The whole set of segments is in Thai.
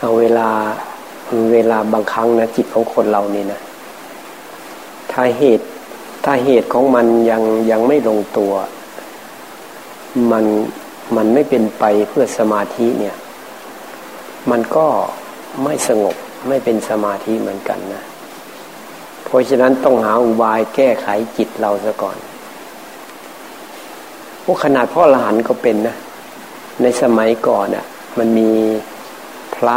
เอาเวลาเวลาบางครั้งนะจิตของคนเรานี่นะถ้าเหตุถ้าเหตุของมันยังยังไม่ลงตัว มันมันไม่เป็นไปเพื่อสมาธิเนี่ย มันก็ไม่สงบไม่เป็นสมาธิเหมือนกันนะเพราะฉะนั้นต้องหาอุบายแก้ไขจิตเราซะก่อนพวกขนาดพ่อหลานก็เป็นนะ ในสมัยก่อนอะ่ะ มันมีพระ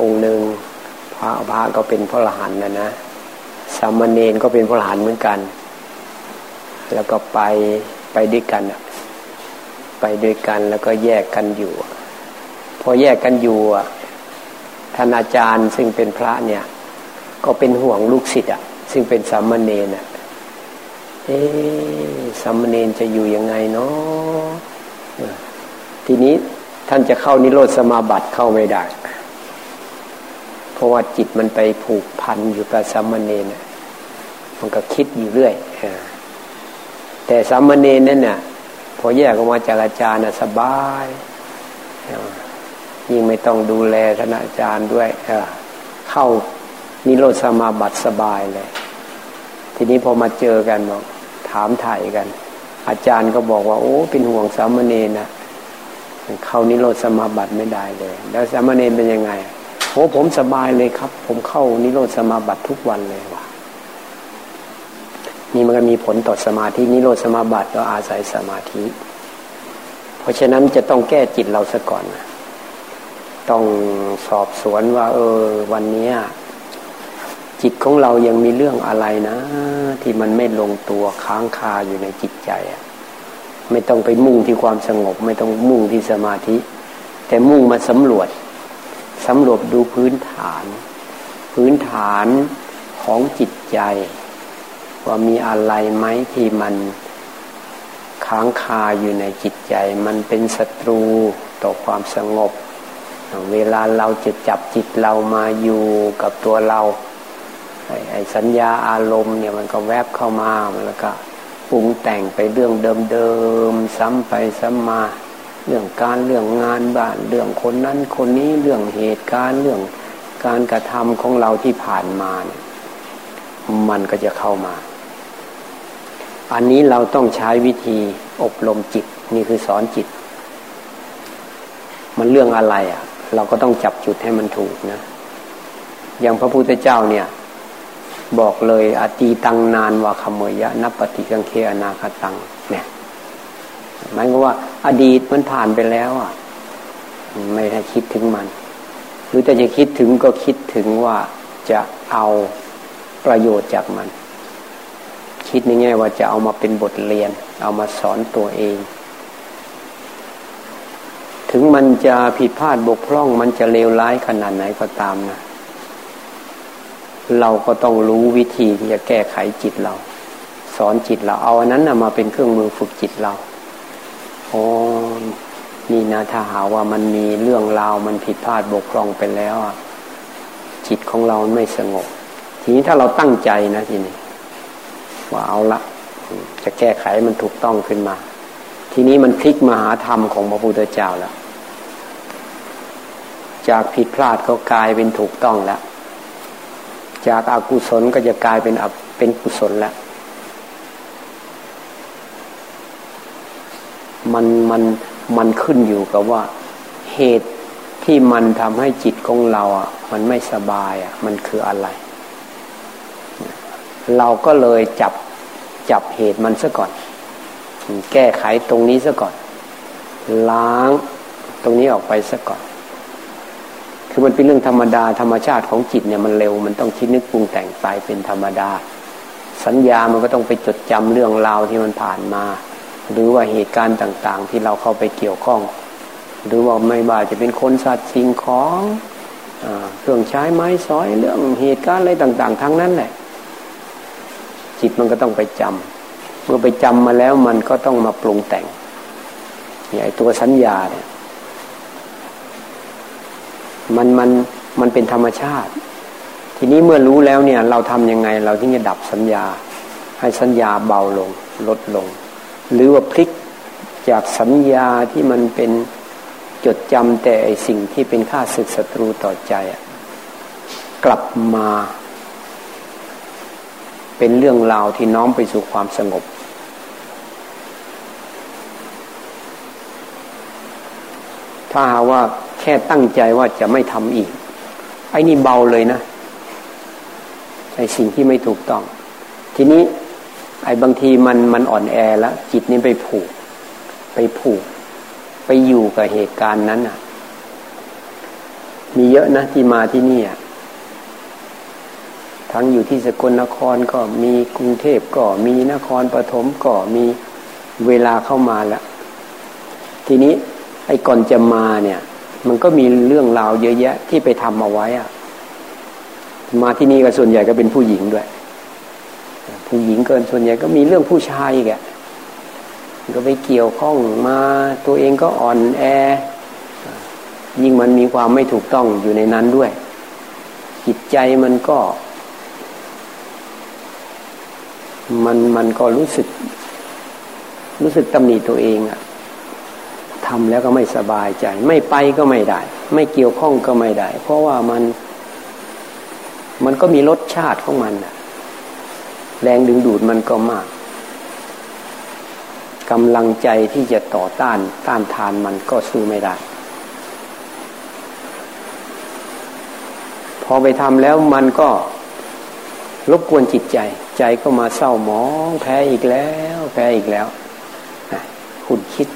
องค์หนึ่งพระพระก็เป็นพ่อหลานนะนะสามเณรก็เป็นพ่อหลานเหมือนกัน แล้วก็ไปไปด้วยกันไปด้วยกันแล้วก็แยกกันอยู่ พอแยกกันอยู่ท่านอาจารย์ซึ่งเป็นพระเนี่ย ก็เป็นห่วงลูกศิษย์อะ ซึ่งเป็นสามเณรอะเอ๊สามเณรจะอยู่ยังไงเนาะทีนี้ท่านจะเข้านิโรธสมาบัติเข้าไม่ได้ เพราะว่าจิตมันไปผูกพันอยู่กับสามเณรมันก็คิดอยู่เรื่อยแต่สามเณรนั่นเนี่ยพอแยกออกมาจากอาจารย์น่ะสบายยิ่งไม่ต้องดูแลท่านอาจารย์ด้วยเข้านิโรธสมาบัติสบายเลย ทีนี้พอมาเจอกันบอกถามถ่ายกัน อาจารย์ก็บอกว่า โอ้ เป็นห่วงสามเณรนะเข้านิโรธสมาบัติไม่ได้เลย แล้วสามเณรเป็นยังไง โอ้ผมสบายเลยครับ ผมเข้านิโรธสมาบัติทุกวันเลยว่ะนี่มันก็มีผลต่อสมาธินิโรธสมาบัติก็อาศัยสมาธิ เพราะฉะนั้นจะต้องแก้จิตเราซะก่อนนะต้องสอบสวนว่า เออ วันนี้จิตของเรายังมีเรื่องอะไรนะ ที่มันไม่ลงตัวค้างคาอยู่ในจิตใจอะไม่ต้องไปมุ่งที่ความสงบ ไม่ต้องมุ่งที่สมาธิ แต่มุ่งมาสำรวจ สำรวจดูพื้นฐาน พื้นฐานของจิตใจ ว่ามีอะไรไหมที่มันค้างคาอยู่ในจิตใจ มันเป็นศัตรูต่อความสงบ เวลาเราจะจับจิตเรามาอยู่กับตัวเราไอ้สัญญาอารมณ์เนี่ยมันก็แวบเข้ามามแล้วก็ปรุงแต่งไปเรื่องเดิมๆซ้ำไปซ้ำมา เรื่องการเรื่องงานบ้านเรื่องคนนั้นคนนี้เรื่องเหตุการณ์เรื่องการกระทำของเราที่ผ่านมาเนี่ยมันก็จะเข้ามา อันนี้เราต้องใช้วิธีอบรมจิตนี่คือสอนจิต มันเรื่องอะไรอะ่ะ เราก็ต้องจับจุดให้มันถูกนะ อย่างพระพุทธเจ้าเนี่ย บอกเลยอตีตังนานว่าขโมยะนับปฏิกังเคอนาคตังเนี่ย หมายความว่า อดีตมันผ่านไปแล้วอะ ไม่ได้คิดถึงมัน หรือแต่จะคิดถึงก็คิดถึงว่าจะเอาประโยชน์จากมัน คิดในแง่ว่าจะเอามาเป็นบทเรียน เอามาสอนตัวเอง ถึงมันจะผิดพลาดบกพร่อง มันจะเลวร้ายขนาดไหนก็ตามนะเราก็ต้องรู้วิธีที่จะแก้ไขจิตเรา สอนจิตเราเอาอันนั้นนะมาเป็นเครื่องมือฝึกจิตเรา โอ้นี่นะถ้าหาว่ามันมีเรื่องราวมันผิดพลาดบกพร่องไปแล้วจิตของเราไม่สงบ ทีนี้ถ้าเราตั้งใจนะทีนี้ว่าเอาละ จะแก้ไขมันถูกต้องขึ้นมา ทีนี้มันพลิกมาหาธรรมของพระพุทธเจ้าแล้ว จากผิดพลาดก็กลายเป็นถูกต้องแล้ว จากอากุศลก็จะกลายเป็นเป็นกุศลแล้ว มันมันมันขึ้นอยู่กับว่าเหตุที่มันทำให้จิตของเราอะมันไม่สบายอะมันคืออะไร เราก็เลยจับจับเหตุมันซะก่อน แก้ไขตรงนี้ซะก่อน ล้างตรงนี้ออกไปซะก่อน คือมันเป็นเรื่องธรรมดาธรรมชาติของจิตเนี่ยมันเร็ว มันต้องคิดนึกปรุงแต่งไปเป็นธรรมดา สัญญามันก็ต้องไปจดจำเรื่องราวที่มันผ่านมา หรือว่าเหตุการณ์ต่าง ๆ ที่เราเข้าไปเกี่ยวข้อง หรือว่าไม่บ่าจะเป็นคนสัตว์สิ่งของเครื่องใช้ไม้สอยเรื่องเหตุการณ์อะไรต่าง ๆ ทั้งนั้นแหละ จิตมันก็ต้องไปจำเมื่อไปจำมาแล้วมันก็ต้องมาปรุงแต่งใหญ่ตัวสัญญาเนี่ยมันมันมันเป็นธรรมชาติ ทีนี้เมื่อรู้แล้วเนี่ย เราทํำยังไง เราที่จะดับสัญญา ให้สัญญาเบาลง ลดลง หรือว่าพลิกจากสัญญาที่มันเป็นจดจำแต่ไอสิ่งที่เป็นค่าศึกศัตรูต่อใจกลับมา เป็นเรื่องราวที่น้อมไปสู่ความสงบ ถ้าหาว่าแค่ตั้งใจว่าจะไม่ทำอีก ไอ้นี่เบาเลยนะไอ้สิ่งที่ไม่ถูกต้อง ทีนี้ ไอ้บางทีมันมันอ่อนแอแล้วจิตนี้ไปผูก ไปผูก ไปอยู่กับเหตุการณ์นั้นอะ มีเยอะนะที่มาที่นี่อะทั้งอยู่ที่สกลนครก็มีกรุงเทพก็มีนครปฐมก็มีเวลาเข้ามาแล้วทีนี้ไอ้ก่อนจะมาเนี่ย มันก็มีเรื่องราวเยอะแยะที่ไปทำเอาไว้อะมาที่นี่ก็ส่วนใหญ่ก็เป็นผู้หญิงด้วย ผู้หญิงเกินส่วนใหญ่ก็มีเรื่องผู้ชายแกก็ไปเกี่ยวข้องมาตัวเองก็อ่อนแอ ยิ่งมันมีความไม่ถูกต้องอยู่ในนั้นด้วย จิตใจมันก็ มันมันก็รู้สึก รู้สึกตำหนิตัวเองอะทำแล้วก็ไม่สบายใจ ไม่ไปก็ไม่ได้ ไม่เกี่ยวข้องก็ไม่ได้ เพราะว่ามัน มันก็มีรสชาติของมันอะ แรงดึงดูดมันก็มากกำลังใจที่จะต่อต้านต้านทานมันก็สู้ไม่ได้ พอไปทำแล้วมันก็รบกวนจิตใจ ใจก็มาเศร้าหมองแพ้อีกแล้ว แพ้อีกแล้วคุณคิด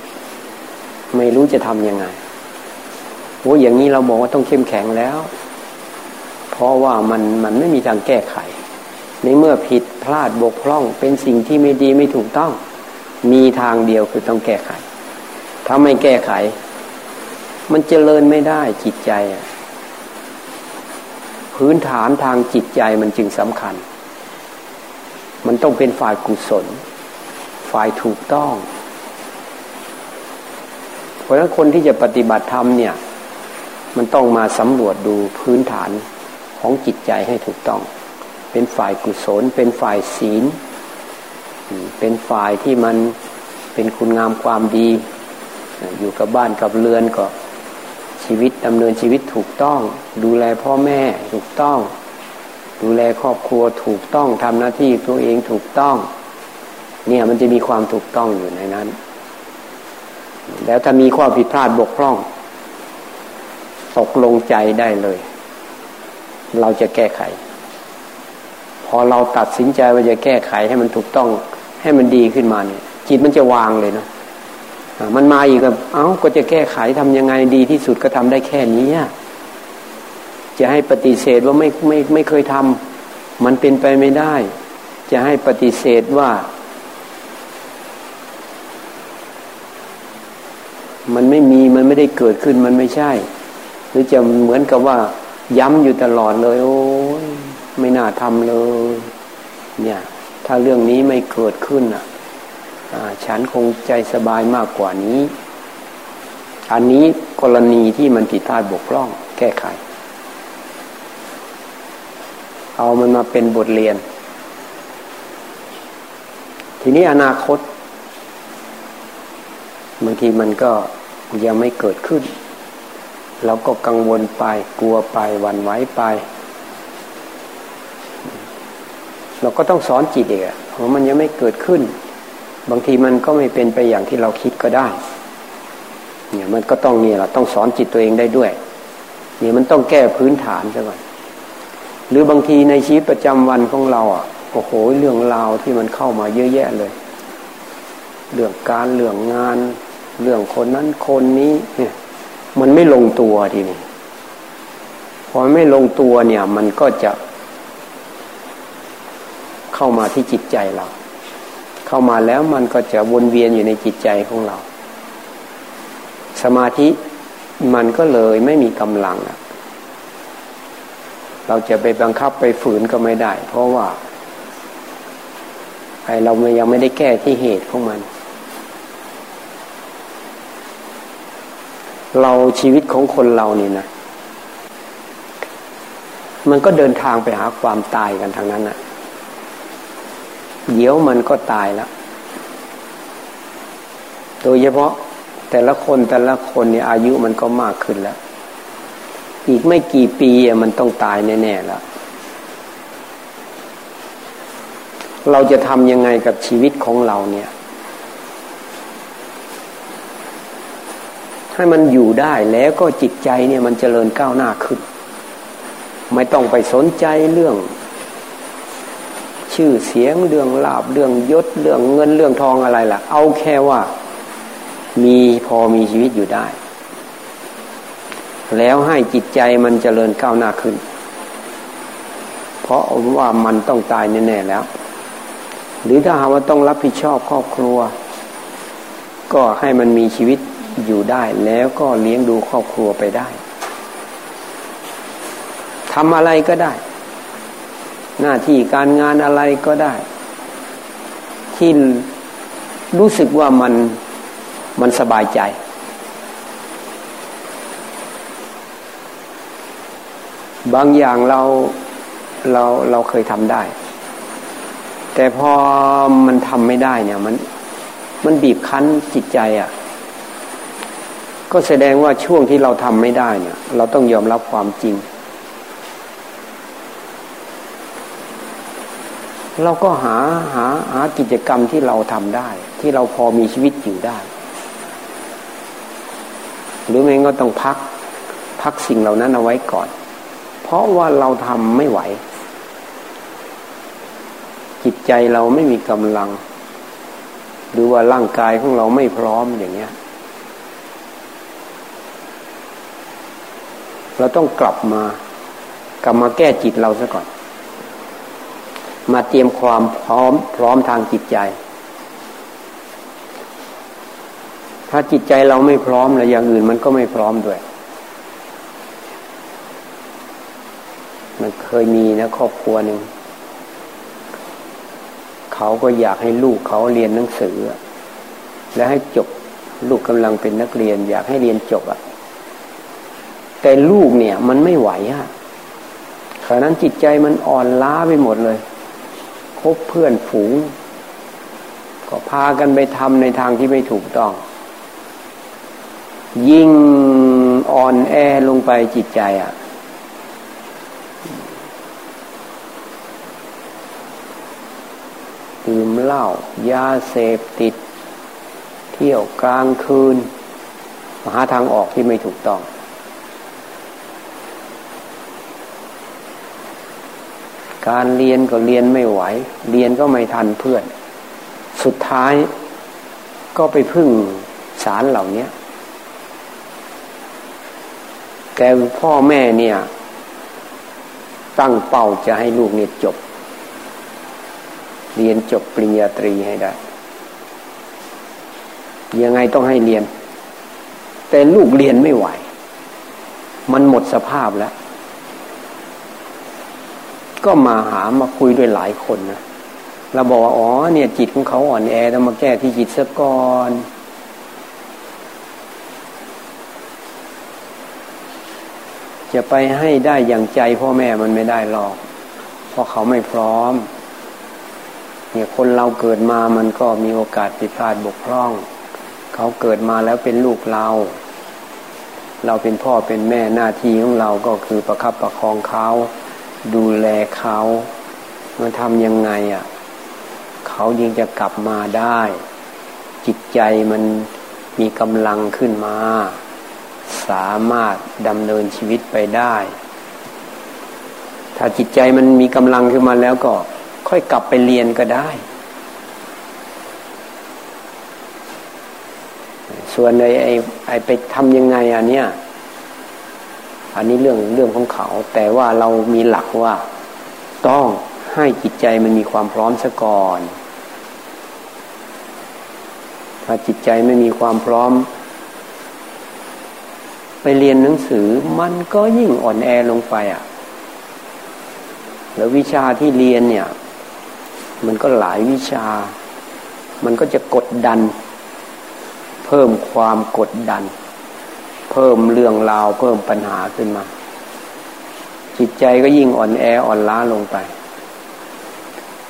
ไม่รู้จะทำยังไงโอ้อย่างนี้เราบอกว่าต้องเข้มแข็งแล้ว เพราะว่ามันมันไม่มีทางแก้ไข ในเมื่อผิด ลาดบกพร่อง เป็นสิ่งที่ไม่ดีไม่ถูกต้อง มีทางเดียวคือต้องแก้ไข ถ้าไม่แก้ไข มันเจริญไม่ได้จิตใจ พื้นฐานทางจิตใจมันจึงสำคัญ มันต้องเป็นฝ่ายกุศล ฝ่ายถูกต้อง เพราะฉะนั้นคนที่จะปฏิบัติธรรมเนี่ย มันต้องมาสำรวจดูพื้นฐานของจิตใจให้ถูกต้อง เป็นฝ่ายกุศล เป็นฝ่ายศีล เป็นฝ่ายที่มันเป็นคุณงามความดี อยู่กับบ้านกับเรือนก็ชีวิตดำเนินชีวิตถูกต้อง ดูแลพ่อแม่ถูกต้อง ดูแลครอบครัวถูกต้องทำหน้าที่ตัวเองถูกต้อง เนี่ยมันจะมีความถูกต้องอยู่ในนั้น แล้วถ้ามีข้อผิดพลาดบกพร่อง ตกลงใจได้เลย เราจะแก้ไข พอเราตัดสินใจว่าจะแก้ไขให้มันถูกต้องให้มันดีขึ้นมาเนี่ย จิตมันจะวางเลยนะมันมาอีกกับเอ้าก็จะแก้ไขทำยังไงดีที่สุดก็ทำได้แค่นี้จะให้ปฏิเสธว่าไม่ไม่ไม่เคยทำมันเป็นไปไม่ได้ จะให้ปฏิเสธว่า มันไม่มีมันไม่ได้เกิดขึ้นมันไม่ใช่ หรือจะเหมือนกับว่า ย้ำอยู่ตลอดเลย โอ้ย ไม่น่าทำเลย เนี่ย ถ้าเรื่องนี้ไม่เกิดขึ้นอะฉันคงใจสบายมากกว่านี้ อันนี้กรณีที่มันผิดพลาดบกพร่อง แก้ไข เอามันมาเป็นบทเรียน ทีนี้อนาคตบางทีมันก็ยังไม่เกิดขึ้น เราก็กังวลไปกลัวไปหวั่นไหวไป เราก็ต้องสอนจิตเองเพราะมันยังไม่เกิดขึ้น บางทีมันก็ไม่เป็นไปอย่างที่เราคิดก็ได้ เนี่ยมันก็ต้องเนี่ยเราต้องสอนจิตตัวเองได้ด้วย เนี่ยมันต้องแก้พื้นฐานซะก่อนหรือบางทีในชีวิตประจำวันของเราอะโอ้โหเรื่องราวที่มันเข้ามาเยอะแยะเลย เรื่องการเรื่องงาน เรื่องคนนั้นคนนี้เนี่ย มันไม่ลงตัวทีนี้พอไม่ลงตัวเนี่ย มันก็จะ เข้ามาที่จิตใจเรา เข้ามาแล้วมันก็จะวนเวียนอยู่ในจิตใจของเรา สมาธิมันก็เลยไม่มีกำลังเราจะไปบังคับไปฝืนก็ไม่ได้ เพราะว่าไอเรายังไม่ได้แก้ที่เหตุของมัน เราชีวิตของคนเรานี่นะมันก็เดินทางไปหาความตายกันทางนั้นนะ เดี๋ยวมันก็ตายแล้วโดยเฉพาะแต่ละคนแต่ละคนเนี่ยอายุมันก็มากขึ้นแล้ว อีกไม่กี่ปีมันต้องตายแน่ๆแล้วเราจะทำยังไงกับชีวิตของเราเนี่ย ให้มันอยู่ได้แล้วก็จิตใจเนี่ยมันเจริญก้าวหน้าขึ้น ไม่ต้องไปสนใจเรื่อง ชื่อเสียงเรื่องลาบเรื่องยศเรื่องเงินเรื่องทองอะไรล่ะ เอาแค่ว่ามีพอมีชีวิตอยู่ได้ แล้วให้จิตใจมันเจริญก้าวหน้าขึ้น เพราะว่ามันต้องตายแน่ๆแล้ว หรือถ้าหาว่าต้องรับผิดชอบครอบครัว ก็ให้มันมีชีวิตอยู่ได้ แล้วก็เลี้ยงดูครอบครัวไปได้ทำอะไรก็ได้ หน้าที่การงานอะไรก็ได้ ที่รู้สึกว่ามันมันสบายใจบางอย่างเราเราเราเคยทำได้ แต่พอมันทำไม่ได้เนี่ยมันมันบีบคั้นจิตใจอะ่ะ ก็แสดงว่าช่วงที่เราทำไม่ได้เนี่ย เราต้องยอมรับความจริง เราก็หาหาหากิจกรรมที่เราทำได้ ที่เราพอมีชีวิตอยู่ได้ หรือไม่ก็ต้องพัก พักสิ่งเหล่านั้นเอาไว้ก่อน เพราะว่าเราทำไม่ไหว จิตใจเราไม่มีกำลัง หรือว่าร่างกายของเราไม่พร้อมอย่างเงี้ย เราต้องกลับมากลับมาแก้จิตเราซะก่อน มาเตรียมความพร้อมพร้อมทางจิตใจ ถ้าจิตใจเราไม่พร้อมแล้วอย่างอื่นมันก็ไม่พร้อมด้วย มันเคยมีนะครอบครัวหนึ่ง เขาก็อยากให้ลูกเขาเรียนหนังสือ และให้จบลูกกำลังเป็นนักเรียน อยากให้เรียนจบอะแต่ลูกเนี่ย มันไม่ไหวอะขณะนั้นจิตใจมันอ่อนล้าไปหมดเลย คบเพื่อนฝูง ก็พากันไปทำในทางที่ไม่ถูกต้อง ยิ่งอ่อนแอลงไปจิตใจอะ ดื่มเหล้ายาเสพติด เที่ยวกลางคืน หาทางออกที่ไม่ถูกต้อง การเรียนก็เรียนไม่ไหว เรียนก็ไม่ทันเพื่อน สุดท้ายก็ไปพึ่งสารเหล่านี้แต่พ่อแม่เนี่ย ตั้งเป้าจะให้ลูกเนี่ยจบ เรียนจบปริญญาตรีให้ได้ ยังไงต้องให้เรียน แต่ลูกเรียนไม่ไหว มันหมดสภาพแล้ว ก็มาหามาคุยด้วยหลายคนนะเราบอกว่าอ๋อเนี่ยจิตของเขาอ่อนแอต้องมาแก้ที่จิตซะก่อนจะไปให้ได้อย่างใจพ่อแม่มันไม่ได้หรอก เพราะเขาไม่พร้อม เนี่ยคนเราเกิดมามันก็มีโอกาสผิดพลาดบกพร่อง เขาเกิดมาแล้วเป็นลูกเรา เราเป็นพ่อเป็นแม่หน้าที่ของเราก็คือประคับประคองเขา ดูแลเขามาทำยังไงอะ เขายังจะกลับมาได้ จิตใจมันมีกำลังขึ้นมา สามารถดำเนินชีวิตไปได้ ถ้าจิตใจมันมีกำลังขึ้นมาแล้วก็ค่อยกลับไปเรียนก็ได้ ส่วนไอ้ไอ้ไอ้ไปทำยังไงอันเนี้ย อันนี้เรื่องเรื่องของเขา แต่ว่าเรามีหลักว่าต้องให้จิตใจมันมีความพร้อมซะก่อน ถ้าจิตใจไม่มีความพร้อม ไปเรียนหนังสือมันก็ยิ่งอ่อนแอลงไปอะ แล้ววิชาที่เรียนเนี่ย มันก็หลายวิชา มันก็จะกดดัน เพิ่มความกดดัน เพิ่มเรื่องราวเพิ่มปัญหาขึ้นมา จิตใจก็ยิ่งอ่อนแออ่อนล้าลงไป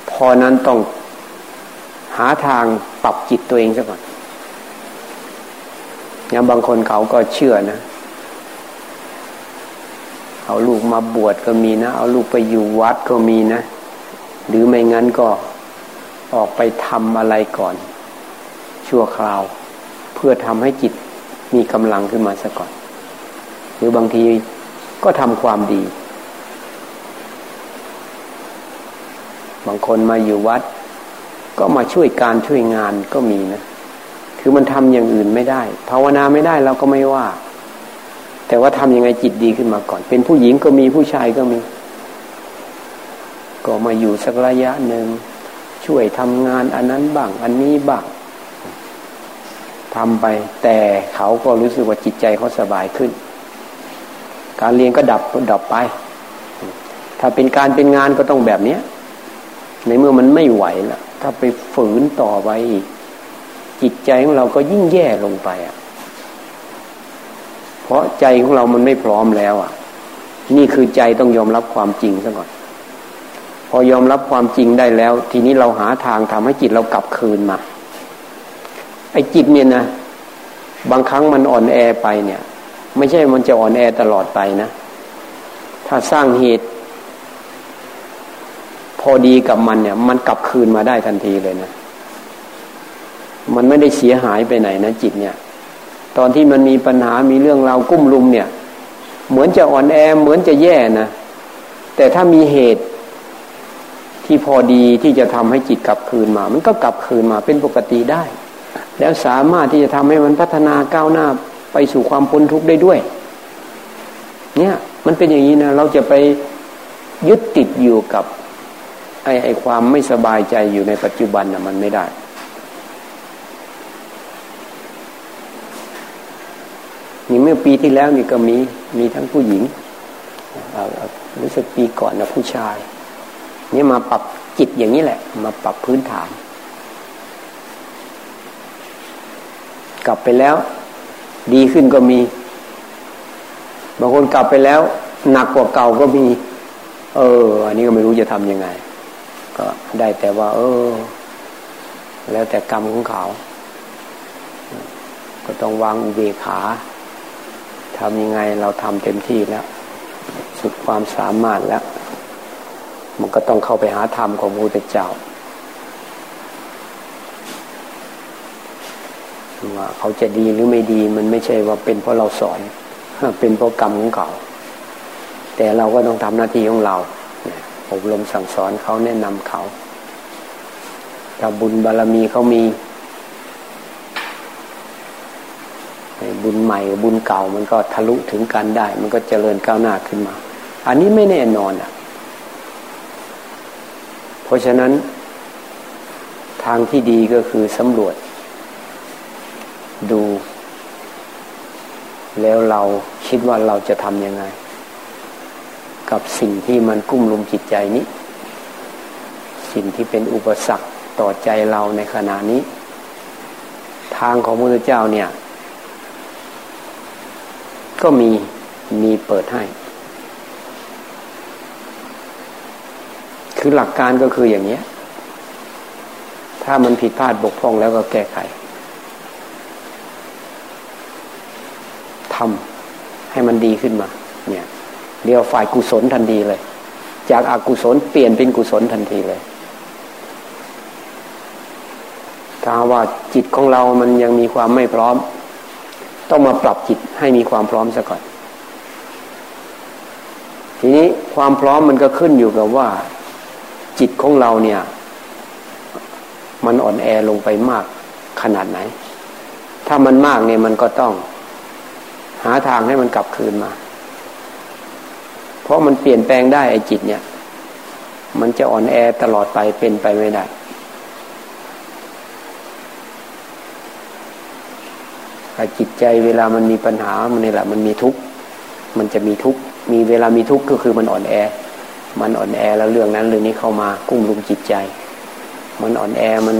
พอนั้นต้องหาทางปรับจิตตัวเองซะก่อนอย่างบางคนเขาก็เชื่อนะ เอาลูกมาบวชก็มีนะ เอาลูกไปอยู่วัดก็มีนะ หรือไม่งั้นก็ออกไปทำอะไรก่อน ชั่วคราว เพื่อทำให้จิต มีกำลังขึ้นมาซะก่อน หรือบางทีก็ทำความดี บางคนมาอยู่วัด ก็มาช่วยการช่วยงานก็มีนะ คือมันทำอย่างอื่นไม่ได้ ภาวนาไม่ได้เราก็ไม่ว่า แต่ว่าทำยังไงจิตดีขึ้นมาก่อน เป็นผู้หญิงก็มีผู้ชายก็มี ก็มาอยู่สักระยะหนึ่งช่วยทำงานอันนั้นบ้าง อันนี้บ้าง ทำไป แต่เขาก็รู้สึกว่าจิตใจเขาสบายขึ้น การเรียนก็ดับดับไป ถ้าเป็นการเป็นงานก็ต้องแบบเนี้ยในเมื่อมันไม่ไหวละถ้าไปฝืนต่อไปอีก จิตใจของเราก็ยิ่งแย่ลงไปอะ เพราะใจของเรามันไม่พร้อมแล้ว อะ นี่คือใจต้องยอมรับความจริงซะก่อน พอยอมรับความจริงได้แล้ว ทีนี้เราหาทางทำให้จิตเรากลับคืนมา ไอ้จิตเนี่ยนะบางครั้งมันอ่อนแอไปเนี่ย ไม่ใช่มันจะอ่อนแอตลอดไปนะ ถ้าสร้างเหตุ พอดีกับมันเนี่ย มันกลับคืนมาได้ทันทีเลยนะมันไม่ได้เสียหายไปไหนนะจิตเนี่ย ตอนที่มันมีปัญหามีเรื่องราวกุ้มลุมเนี่ย เหมือนจะอ่อนแอเหมือนจะแย่นะแต่ถ้ามีเหตุที่พอดีที่จะทำให้จิตกลับคืนมา มันก็กลับคืนมาเป็นปกติได้ แล้วสามารถที่จะทำให้มันพัฒนาก้าวหน้าไปสู่ความพ้นทุกข์ได้ด้วย เนี่ยมันเป็นอย่างนี้นะเราจะไปยึดติดอยู่กับไอ้ไอ้ความไม่สบายใจอยู่ในปัจจุบันนะมันไม่ได้ นี่เมื่อปีที่แล้วนี่ก็มีมีทั้งผู้หญิงรู้สึกปีก่อนนะผู้ชาย เนี่ยมาปรับจิตอย่างนี้แหละ มาปรับพื้นฐาน กลับไปแล้ว ดีขึ้นก็มี บางคนกลับไปแล้ว หนักกว่าเก่าก็มี เออ อันนี้ก็ไม่รู้จะทำยังไง ก็ได้แต่ว่า เออ แล้วแต่กรรมของเขา ก็ต้องวางอุเบกขาทำยังไงเราทำเต็มที่แล้ว สุดความสามารถแล้ว มันก็ต้องเข้าไปหาธรรมของพระพุทธเจ้า ว่าเขาจะดีหรือไม่ดีมันไม่ใช่ว่าเป็นเพราะเราสอน เป็นเพราะกรรมของเขาแต่เราก็ต้องทำหน้าที่ของเราอบรมสั่งสอนเขาแนะนำเขาถ้าบุญบารรมีเขามีบุญใหม่บุญเก่ามันก็ทะลุถึงกันได้ มันก็เจริญก้าวหน้าขึ้นมา อันนี้ไม่แน่นอนอะ เพราะฉะนั้นทางที่ดีก็คือสำรวจ ดู แล้วเราคิดว่าเราจะทำยังไง กับสิ่งที่มันกุ้มลุมจิตใจนี้ สิ่งที่เป็นอุปสรรคต่อใจเราในขณะนี้ ทางของพระเจ้าเนี่ย ก็มีมีเปิดให้ คือหลักการก็คืออย่างนี้ถ้ามันผิดพลาดบกพร่องแล้วก็แก้ไข ทำให้มันดีขึ้นมา เนี่ยเรียกฝ่ายกุศลทันทีเลย จากอากุศลเปลี่ยนเป็นกุศลทันทีเลย ถ้าว่าจิตของเรามันยังมีความไม่พร้อม ต้องมาปรับจิตให้มีความพร้อมซะก่อน ทีนี้ความพร้อมมันก็ขึ้นอยู่กับว่า จิตของเราเนี่ย มันอ่อนแอลงไปมากขนาดไหน ถ้ามันมากเนี่ยมันก็ต้อง หาทางให้มันกลับคืนมา เพราะมันเปลี่ยนแปลงได้ไอ้จิตเนี่ย มันจะอ่อนแอตลอดไปเป็นไปไม่ได้ จิตใจเวลามันมีปัญหา มันนี่แหละ มันมีทุกข์ มันจะมีทุกข์ มีเวลามีทุกข์ก็คือมันอ่อนแอ มันอ่อนแอแล้วเรื่องนั้นเรื่องนี้เข้ามากุ้มลุมจิตใจ มันอ่อนแอ มัน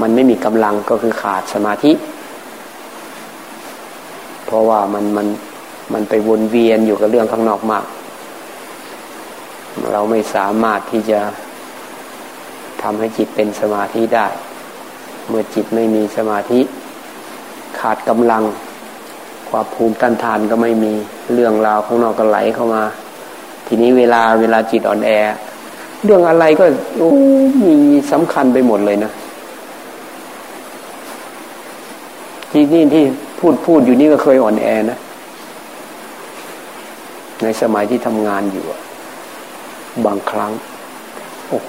มันไม่มีกำลังก็คือขาดสมาธิ เพราะว่ามันมันมันไปวนเวียนอยู่กับเรื่องข้างนอกมาก เราไม่สามารถที่จะทำให้จิตเป็นสมาธิได้ เมื่อจิตไม่มีสมาธิขาดกำลังความภูมิต้านทานก็ไม่มีเรื่องราวข้างนอกก็ไหลเข้ามา ทีนี้เวลาเวลาจิตอ่อนแอ เรื่องอะไรก็มีสำคัญไปหมดเลยนะ ที่นี่ที่พูดพูดอยู่นี่ก็เคยอ่อนแอนะ ในสมัยที่ทำงานอยู่ บางครั้ง โอ้โห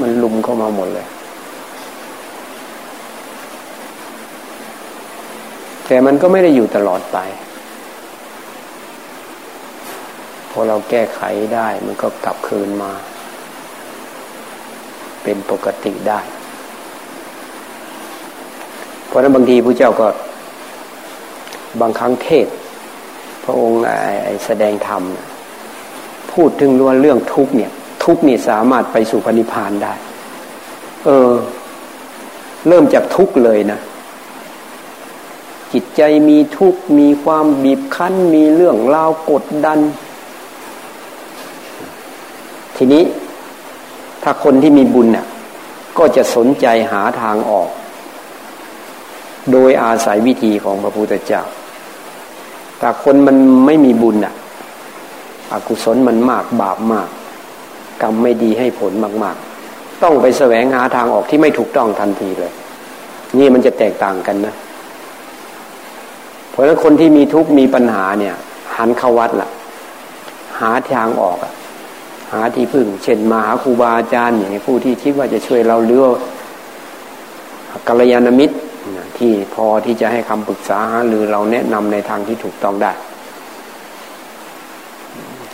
มันลุมเข้ามาหมดเลย แต่มันก็ไม่ได้อยู่ตลอดไปพอเราแก้ไขได้ มันก็กลับคืนมา เป็นปกติได้ เพราะนั้นบางทีพระเจ้าก็บางครั้งเทศ พระองค์แสดงธรรม พูดถึงว่าเรื่องทุกเนี่ย ทุกนี่สามารถไปสู่พระนิพพานได้ เออ เริ่มจากทุกเลยนะจิตใจมีทุกข์มีความบีบคั้น มีเรื่องราวกดดัน ทีนี้ถ้าคนที่มีบุญเนี่ยก็จะสนใจหาทางออก โดยอาศัยวิธีของพระพุทธเจ้า แต่คนมันไม่มีบุญอะอกุศลมันมากบาปมาก กรรมไม่ดีให้ผลมาก ๆ ต้องไปแสวงหาทางออกที่ไม่ถูกต้องทันทีเลย นี่มันจะแตกต่างกันนะ เพราะฉะนั้นคนที่มีทุกข์มีปัญหาเนี่ย หันเข้าวัดละ่ะ หาทางออกอะหาที่พึ่ง เช่นมาหาครูบาอาจารย์อย่างผู้ที่คิดว่าจะช่วยเราเรือกัลยาณมิตร ที่พอที่จะให้คำปรึกษาหรือเราแนะนำในทางที่ถูกต้องได้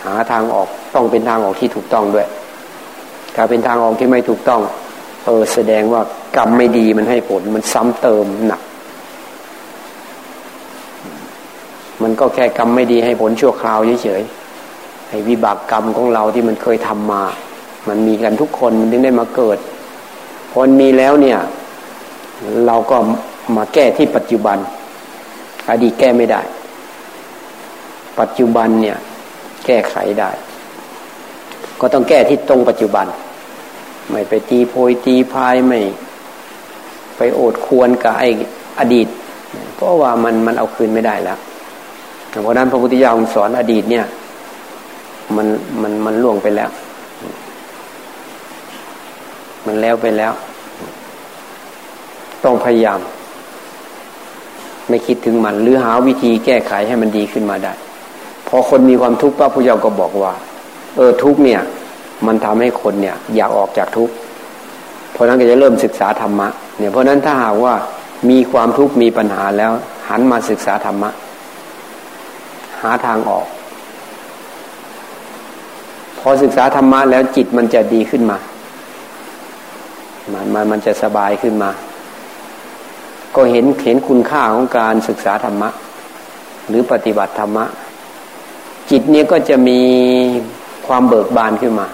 หาทางออกต้องเป็นทางออกที่ถูกต้องด้วย ถ้าเป็นทางออกที่ไม่ถูกต้อง เออแสดงว่ากรรมไม่ดีมันให้ผลมันซ้ำเติมหนัก มันก็แค่กรรมไม่ดีให้ผลชั่วคราวเฉยๆให้วิบากกรรมของเราที่มันเคยทำมา มันมีกันทุกคนมันถึงได้มาเกิดพอมีแล้วเนี่ย เราก็มาแก้ที่ปัจจุบัน อดีตแก้ไม่ได้ ปัจจุบันเนี่ย แก้ไขได้ ก็ต้องแก้ที่ตรงปัจจุบัน ไม่ไปตีโพยตีพายไม่ ไปโอดควรกับไอ้อดีต เพราะว่ามันมันเอาคืนไม่ได้แล้วเพราะนั้นพระพุทธเจ้าสอนอดีตเนี่ย มันมันมันล่วงไปแล้ว มันแล้วไปแล้ว ต้องพยายาม ไม่คิดถึงมัน หรือหาวิธีแก้ไขให้มันดีขึ้นมาได้ พอคนมีความทุกข์พระพุทธเจ้าก็บอกว่า เออทุกเนี่ย มันทำให้คนเนี่ย อยากออกจากทุกข์เพราะนั้นก็จะเริ่มศึกษาธรรมะเนี่ยเพราะนั้นถ้าหากว่ามีความทุกข์มีปัญหาแล้ว หันมาศึกษาธรรมะ หาทางออก พอศึกษาธรรมะแล้วจิตมันจะดีขึ้นมามันมันมันจะสบายขึ้นมา ก็เห็นเห็นคุณค่าของการศึกษาธรรมะ หรือปฏิบัติธรรมะ จิตเนี้ยก็จะมีความเบิกบานขึ้นมา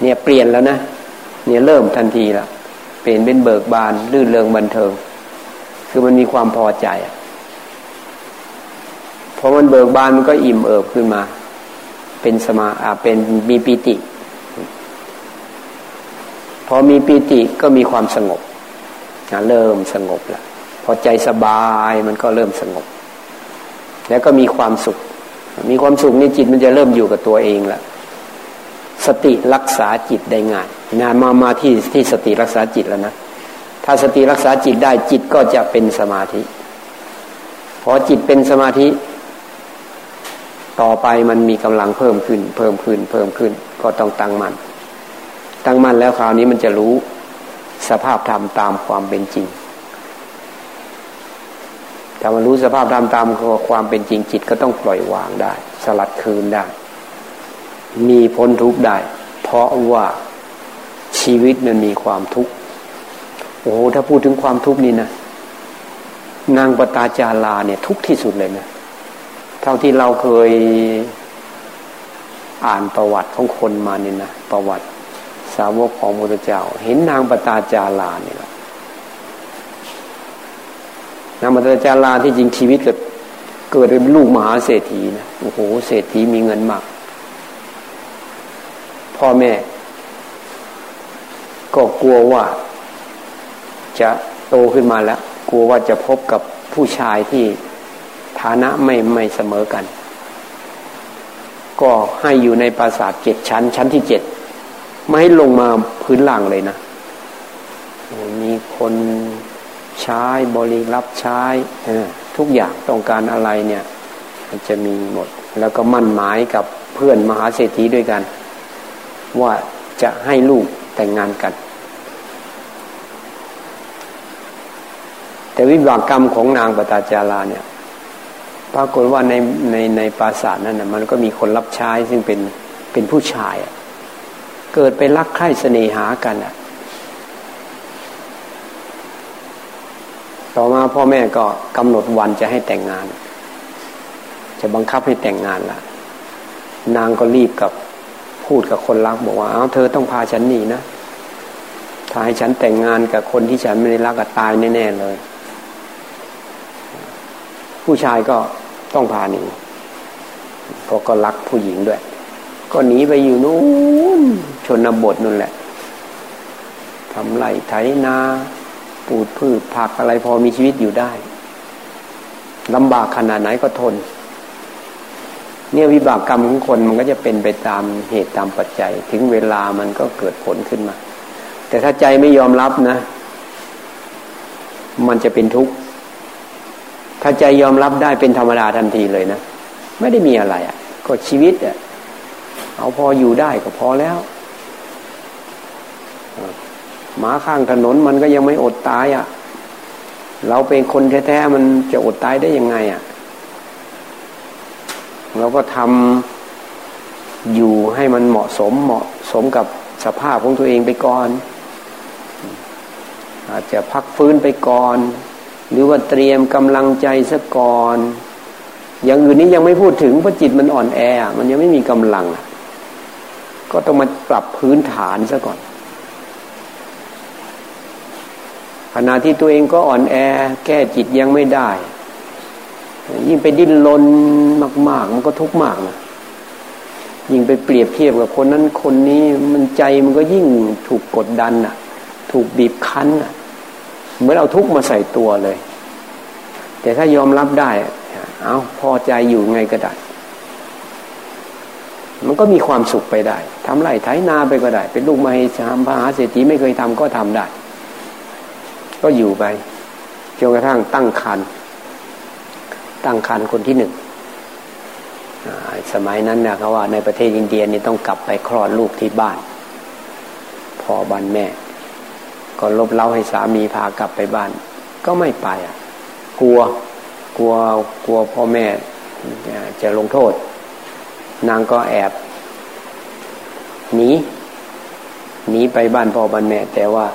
เนี่ยเปลี่ยนแล้วนะ เนี่ยเริ่มทันทีละเปลี่ยนเป็นเบิกบานลื่นเริงบันเทิง คือมันมีความพอใจอะพอมันเบิกบานมันก็อิ่มเอิบขึ้นมา เป็นสมาอาเป็นมีปีติ พอมีปีติก็มีความสงบ นะเริ่มสงบแล้วพอใจสบายมันก็เริ่มสงบ แล้วก็มีความสุข มีความสุขนี่จิตมันจะเริ่มอยู่กับตัวเองล้วสติรักษาจิตได้ง่ายงานมามาที่ที่สติรักษาจิตแล้วนะถ้าสติรักษาจิตได้จิตก็จะเป็นสมาธิ พอจิตเป็นสมาธิ ต่อไปมันมีกำลังเพิ่มขึ้น เพิ่มขึ้น เพิ่มขึ้น ก็ต้องตั้งมั่นตั้งมั่นแล้วคราวนี้มันจะรู้ สภาพธรรมตามความเป็นจริงถ้ามันรู้สภาพธรรมตามความเป็นจริงจิตก็ต้องปล่อยวางได้ สลัดคืนได้ มีพ้นทุกข์ได้ เพราะว่าชีวิตมันมีความทุกข์โอ้ถ้าพูดถึงความทุกข์นี่นะนางปตาจาราเนี่ย ทุกข์ที่สุดเลยนะเท่าที่เราเคยอ่านประวัติของคนมาเนี่ยนะประวัติ สาวกของพระเจ้า เห็นนางปตาจาลาเนี่ยนางปตาจาลาที่จริงชีวิตเกิดเกิดเป็นลูกมหาเศรษฐีนะโอ้โหเศรษฐีมีเงินมากพ่อแม่ ก็กลัวว่า จะโตขึ้นมาแล้ว กลัวว่าจะพบกับผู้ชายที่ฐานะไม่ไม่เสมอกัน ก็ให้อยู่ในปราสาทเจ็ดชั้น ชั้นที่เจ็ด ไม่ให้ลงมาพื้นล่างเลยนะ มีคนใช้บริรับใช้ทุกอย่างต้องการอะไรเนี่ย มันจะมีหมด แล้วก็มั่นหมายกับเพื่อนมหาเศรษฐีด้วยกัน ว่าจะให้ลูกแต่งงานกัน แต่วิบากกรรมของนางปตาจาราเนี่ยปรากฏว่าในในในปราสาทนั้นนะมันก็มีคนรับใช้ซึ่งเป็นเป็นผู้ชาย เกิดไปรักใคร่เสน่หากันอะต่อมาพ่อแม่ก็กำหนดวันจะให้แต่งงาน จะบังคับให้แต่งงานละนางก็รีบกับพูดกับคนรักบอกว่าเอาเธอต้องพาฉันหนีนะถ้าให้ฉันแต่งงานกับคนที่ฉันไม่ได้รักก็ตายแน่ๆเลย ผู้ชายก็ต้องพาหนีเพราะก็รักผู้หญิงด้วย ก็หนีไปอยู่นู้น นบทนั่นแหละทำไรไถนาปูดพืชผักอะไรพอมีชีวิตอยู่ได้ลำบากขนาดไหนก็ทน เนี่ยวิบากกรรมของคนมันก็จะเป็นไปตามเหตุตามปัจจัย ถึงเวลามันก็เกิดผลขึ้นมา แต่ถ้าใจไม่ยอมรับนะ มันจะเป็นทุกข์ถ้าใจยอมรับได้เป็นธรรมดาทันทีเลยนะ ไม่ได้มีอะไรอะ่ะ ก็ชีวิตอะ่ะเอาพออยู่ได้ก็พอแล้ว หมาข้างถนนมันก็ยังไม่อดตายอะ่ะ เราเป็นคนแท้ๆมันจะอดตายได้ยังไงอะ่ะ เราก็ทำอยู่ให้มันเหมาะสมเหมาะสมกับสภาพของตัวเองไปก่อน อาจจะพักฟื้นไปก่อน หรือว่าเตรียมกำลังใจซะก่อน อย่างอื่นนี้ยังไม่พูดถึงเพราะจิตมันอ่อนแอ มันยังไม่มีกำลัง ก็ต้องมาปรับพื้นฐานซะก่อน ขณะที่ตัวเองก็อ่อนแอ แก้จิตยังไม่ได้ ยิ่งไปดิ้นรนมาก ๆ มันก็ทุกข์มากนะยิ่งไปเปรียบเทียบกับคนนั้นคนนี้มันใจมันก็ยิ่งถูกกดดันอะ ถูกบีบคั้นอะเหมือนเอาทุกข์มาใส่ตัวเลย แต่ถ้ายอมรับได้ เอาพอใจอยู่ไงก็ได้มันก็มีความสุขไปได้ทำไรไถนาไปก็ได้ เป็นลูกมาให้ชามพาหาเศรษฐีไม่เคยทำก็ทำได้ ก็อยู่ไปจนกระทั่งตั้งคันตั้งคันคนที่หนึ่งสมัยนั้นเนี่ยเขาว่าในประเทศอินเดียนี่ต้องกลับไปคลอดลูกที่บ้านพ่อบ้านแม่ ก็ลบเล้าให้สามีพากลับไปบ้าน ก็ไม่ไปอะ กลัวกลัวกลัวพ่อแม่จะลงโทษ นางก็แอบหนีหนีไปบ้านพ่อบ้านแม่ แต่ว่า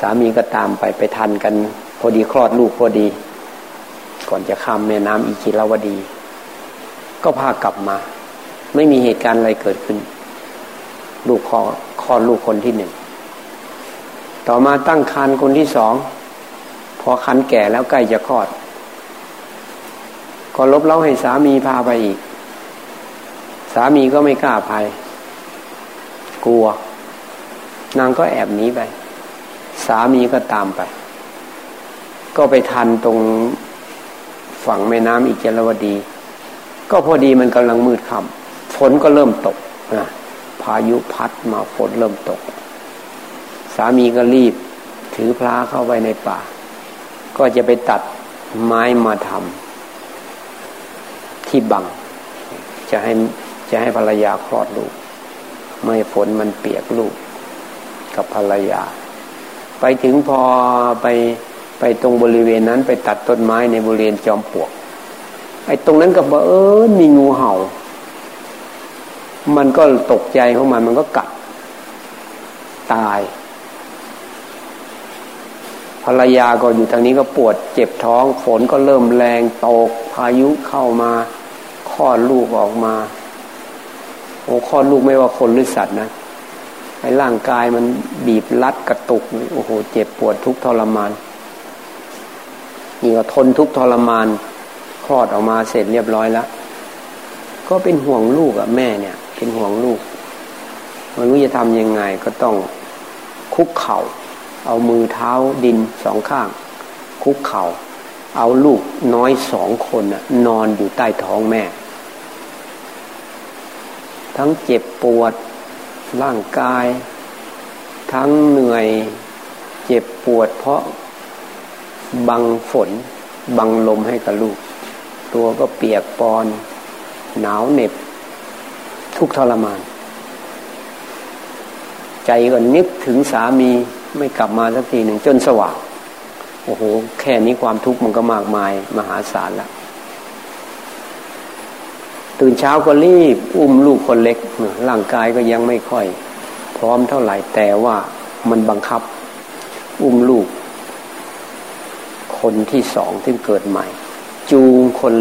สามีก็ตามไปไปทันกัน พอดีคลอดลูกพอดี ก่อนจะข้ามแม่น้ำอิจิราวดี ก็พากลับมา ไม่มีเหตุการณ์อะไรเกิดขึ้น ลูกคลอคลอดลูกคนที่หนึ่งต่อมาตั้งครรภ์คนที่สองพอคันแก่แล้วใกล้จะคลอด ก็ลบเล้าให้สามีพาไปอีก สามีก็ไม่กล้าไปกลัว นางก็แอบหนีไป สามีก็ตามไป ก็ไปทันตรงฝั่งแม่น้ำอิจรวดี ก็พอดีมันกำลังมืดค่ำฝนก็เริ่มตกนะพายุพัดมาฝนเริ่มตก สามีก็รีบ ถือพระเข้าไปในป่า ก็จะไปตัดไม้มาทำที่บัง จะให้จะให้ภรรยาคลอดลูกไม่ฝนมันเปียกลูกกับภรรยา ไปถึงพอไปไปตรงบริเวณนั้น ไปตัดต้นไม้ในบริเวณจอมปลวก ไอ้ตรงนั้นก็บอกเออมีงูเห่า มันก็ตกใจของมันมันก็กัดตายภรรยาก็อยู่ทางนี้ก็ปวดเจ็บท้อง ฝนก็เริ่มแรงตกพายุเข้ามาคลอดลูกออกมาโอ้คลอดลูกไม่ว่าคนหรือสัตว์นะ ไอ้ร่างกายมันบีบรัดกระตุกโอ้โห เจ็บปวดทุกทรมานนี่ก็ทนทุกทรมาน คลอดออกมาเสร็จเรียบร้อยแล้ว ก็เป็นห่วงลูกอะแม่เนี่ย เป็นห่วงลูกมันรู้จะทำยังไงก็ต้องคุกเขา่า เอามือเท้าดินสองข้าง คุกเขา่า เอาลูกน้อยสองคนนะนอนอยู่ใต้ท้องแม่ ทั้งเจ็บปวด ร่างกาย ทั้งเหนื่อยเจ็บปวดเพราะบังฝน บังลมให้กับลูก ตัวก็เปียกปอน หนาวเหน็บ ทุกทรมาน ใจก็นึกถึงสามีไม่กลับมาสักทีหนึ่งจนสว่าง โอ้โห แค่นี้ความทุกข์มันก็มากมาย มหาศาลแล้ว ตื่นเช้าก็รีบอุ้มลูกคนเล็ก ร่างกายก็ยังไม่ค่อย พร้อมเท่าไหร่แต่ว่ามันบังคับ อุ้มลูก คนที่สองที่เกิดใหม่ จูงคน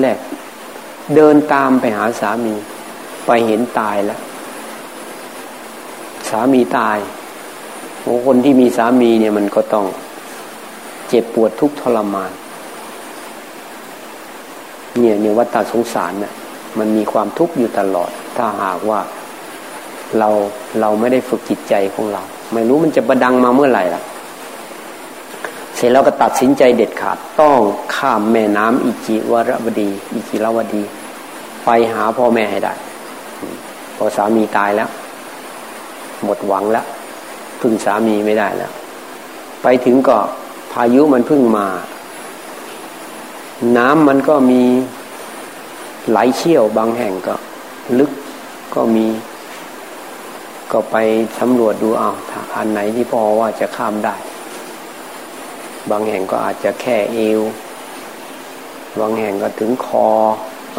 แรก เดินตามไปหาสามี ไปเห็นตายแล้วสามีตายโอ้คนที่มีสามีเนี่ยมันก็ต้องเจ็บปวดทุกทรมาน เนี่ยเนี่ยวัฏสงสารเนะ่ยมันมีความทุกข์อยู่ตลอด ถ้าหากว่าเราเราไม่ได้ฝึกจิตใจของเรา ไม่รู้มันจะประดังมาเมื่อไหร่ล่ะ เสร็จแล้วก็ตัดสินใจเด็ดขาดต้องข้ามแม่น้ำอิจิวรบดี อิจิรวดี ไปหาพ่อแม่ให้ได้พอสามีตายแล้ว หมดหวังแล้วพึ่งสามีไม่ได้แล้ว ไปถึงก็พายุมันพิ่งมา น้ำมันก็มีไหลเชี่ยวบางแห่งก็ ลึกก็มี ก็ไปสำรวจดูเอาอันไหนที่พอว่าจะข้ามได้ บางแห่งก็อาจจะแค่เอว บางแห่งก็ถึงคออ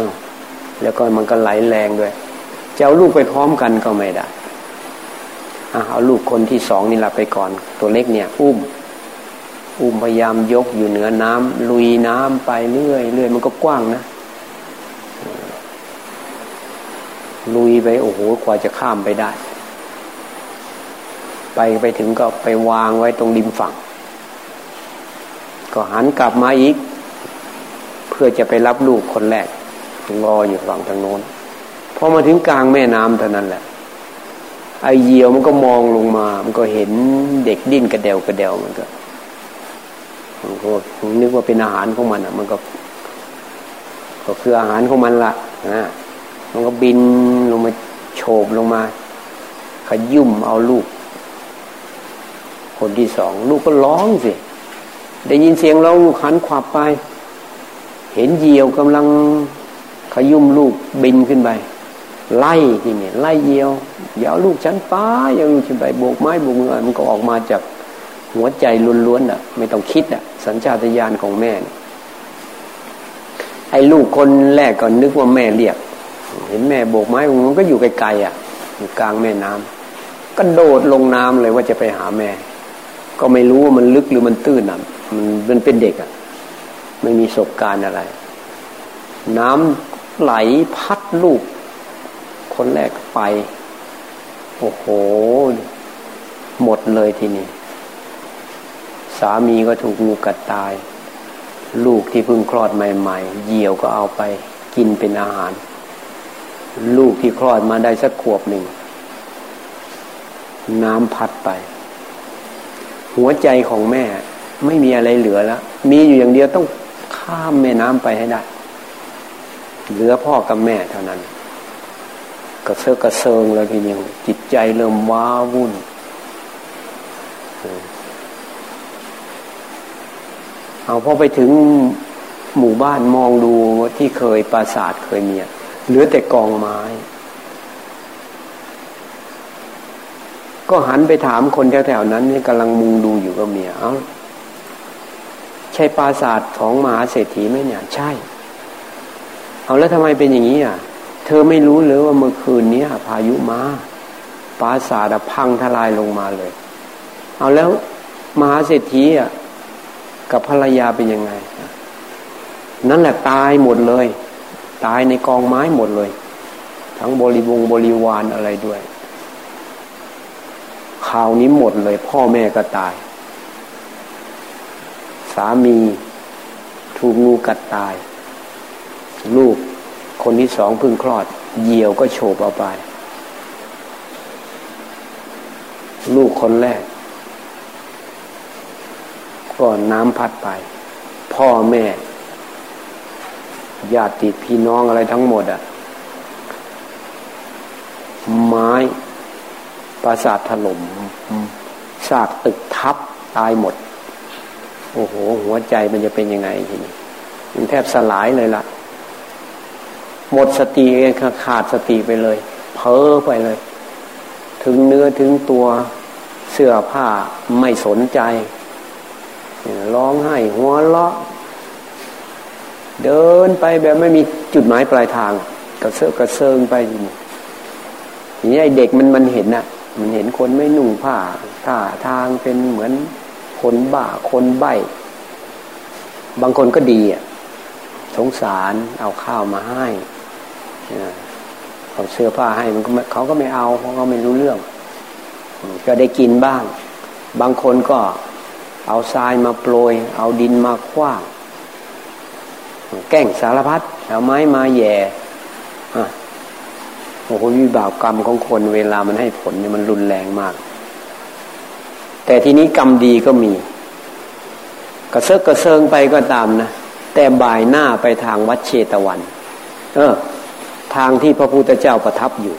แล้วก็มันก็ไหลแรงด้วยจะเอาลูกไปพร้อมกันก็ไม่ได้เอาลูกคนที่สองนี่ละไปก่อน ตัวเล็กเนี่ย อุ้ม อุ้มพยายามยกอยู่เหนือน้ำลุยน้ำไปเรื่อยเรื่อยมันก็กว้างนะ ลุยไปโอ้โหกว่าจะข้ามไปได้ ไปไปถึงก็ไปวางไว้ตรงริมฝั่ง ก็หันกลับมาอีก เพื่อจะไปรับลูกคนแรกรออยู่ฝั่งทางโน้นพอมาถึงกลางแม่น้ำเท่านั้นแหละไอเยียวมันก็มองลงมา มันก็เห็นเด็กดิ้นกระเดวกระเดวมันก็ มันก็นึกว่าเป็นอาหารของมันอะ มันก็ ก็คืออาหารของมันละนะมันก็บินลงมาโฉบลงมา ขยุ่มเอาลูก คนที่สองลูกก็ร้องสิได้ยินเสียงร้องลูกหันขวับไป เห็นเหยี่ยวกำลังขยุ่มลูกบินขึ้นไป ไล่ทีนี้ไล่เหยี่ยวอย่าเอาลูกฉันป้าอย่าลูกฉันไปโบกไม้โบกมือมันก็ออกมาจาก หัวใจล้วนๆอะ ไม่ต้องคิดอะ สัญชาตญาณของแม่ ไอ้ลูกคนแรกก็นึกว่าแม่เรียก เห็นแม่โบกไม้มันก็อยู่ไกลๆอะ อยู่กลางแม่น้ำก็โดดลงน้ำเลยว่าจะไปหาแม่ ก็ไม่รู้ว่ามันลึกหรือมันตื้นอะ มันมันเป็นเด็กอะ ไม่มีประสบการณ์อะไร น้ำไหลพัดลูก คนแรกไป โอ้โห หมดเลยทีนี้ สามีก็ถูกงูกัดตาย ลูกที่เพิ่งคลอดใหม่ ๆ เหยี่ยวก็เอาไปกินเป็นอาหาร ลูกที่คลอดมาได้สักขวบหนึ่ง น้ำพัดไป หัวใจของแม่ไม่มีอะไรเหลือแล้ว มีอยู่อย่างเดียวต้องข้ามแม่น้ำไปให้ได้ เหลือพ่อกับแม่เท่านั้นกระเซาะกระเซิงแล้วทีนี้จิตใจเริ่มว้าวุ่น เอาพอไปถึงหมู่บ้านมองดูที่เคยปราสาทเคยมีเหลือแต่กองไม้ ก็หันไปถามคนแถวๆนั้นนี่กำลังมุงดูอยู่ก็เมียเอาใช่ปราสาทของมหาเศรษฐีไหมเนี่ย ใช่ เอาแล้วทำไมเป็นอย่างนี้อะ เธอไม่รู้เลยว่าเมื่อคืนนี้พายุมาปราสาทพังทลายลงมาเลย เอาแล้วมหาเศรษฐีอะ กับภรรยาเป็นยังไง นั่นแหละตายหมดเลย ตายในกองไม้หมดเลย ทั้งบริวงบริวารอะไรด้วยข่าวนี้หมดเลย พ่อแม่ก็ตาย สามีถูกงูกัดตาย ลูกคนที่สองพึ่งคลอด เหยี่ยวก็โฉบเอาไป ลูกคนแรก ก็น้ำพัดไป พ่อแม่ญาติพี่น้องอะไรทั้งหมดอะไม้ปราสาทถล่มซากตึกทับตายหมด โอ้โห หัวใจมันจะเป็นยังไงทีนี้มันแทบสลายเลยละ่ะ หมดสติขาดสติไปเลย เพ้อไปเลย ถึงเนื้อถึงตัวเสื้อผ้าไม่สนใจ ร้องไห้หัวเราะ เดินไปแบบไม่มีจุดหมายปลายทาง กระเซาะกระเซิงไปอย่างนี้ไอเด็กมันมันเห็นนะมันเห็นคนไม่นุ่งผ้าท่าทางเป็นเหมือนคนบ้าคนใบ้บางคนก็ดีอะสงสารเอาข้าวมาให้เอาเสื้อผ้าให้มันก็เขาก็ไม่เอาเพราะเขาไม่รู้เรื่อง ก็ได้กินบ้าง บางคนก็ เอาทรายมาโปรย เอาดินมาคว้าแก้งสารพัดเอาไม้มาแย่โอ้โหวิบากกรรมของคนเวลามันให้ผลเนี่ยมันรุนแรงมาก แต่ทีนี้กรรมดีก็มี กระเซาะกระเซิงไปก็ตามนะแต่บ่ายหน้าไปทางวัดเชตวัน เออ ทางที่พระพุทธเจ้าประทับอยู่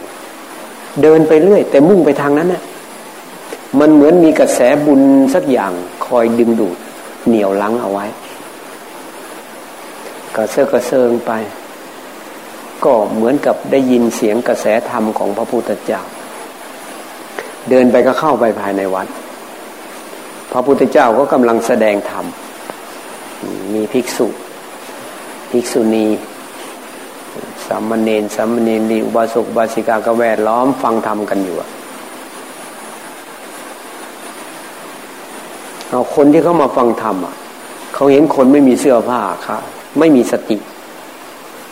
เดินไปเรื่อย แต่มุ่งไปทางนั้นนะ่ะ มันเหมือนมีกระแสบุญสักอย่างคอยดึงดูดเหนี่ยวลังเอาไว้กระเซาะกระเซิงไป ก็เหมือนกับได้ยินเสียงกระแสธรรมของพระพุทธเจ้า เดินไปก็เข้าไปภายในวัด พระพุทธเจ้าก็กำลังแสดงธรรม มีภิกษุ ภิกษุณีสามเณรสามเณรีอุบาสกบาสิกาก็แวดล้อมฟังธรรมกันอยู่ เอาคนที่เขามาฟังธรรมอะเขาเห็นคนไม่มีเสื้อผ้าค่ะไม่มีสติ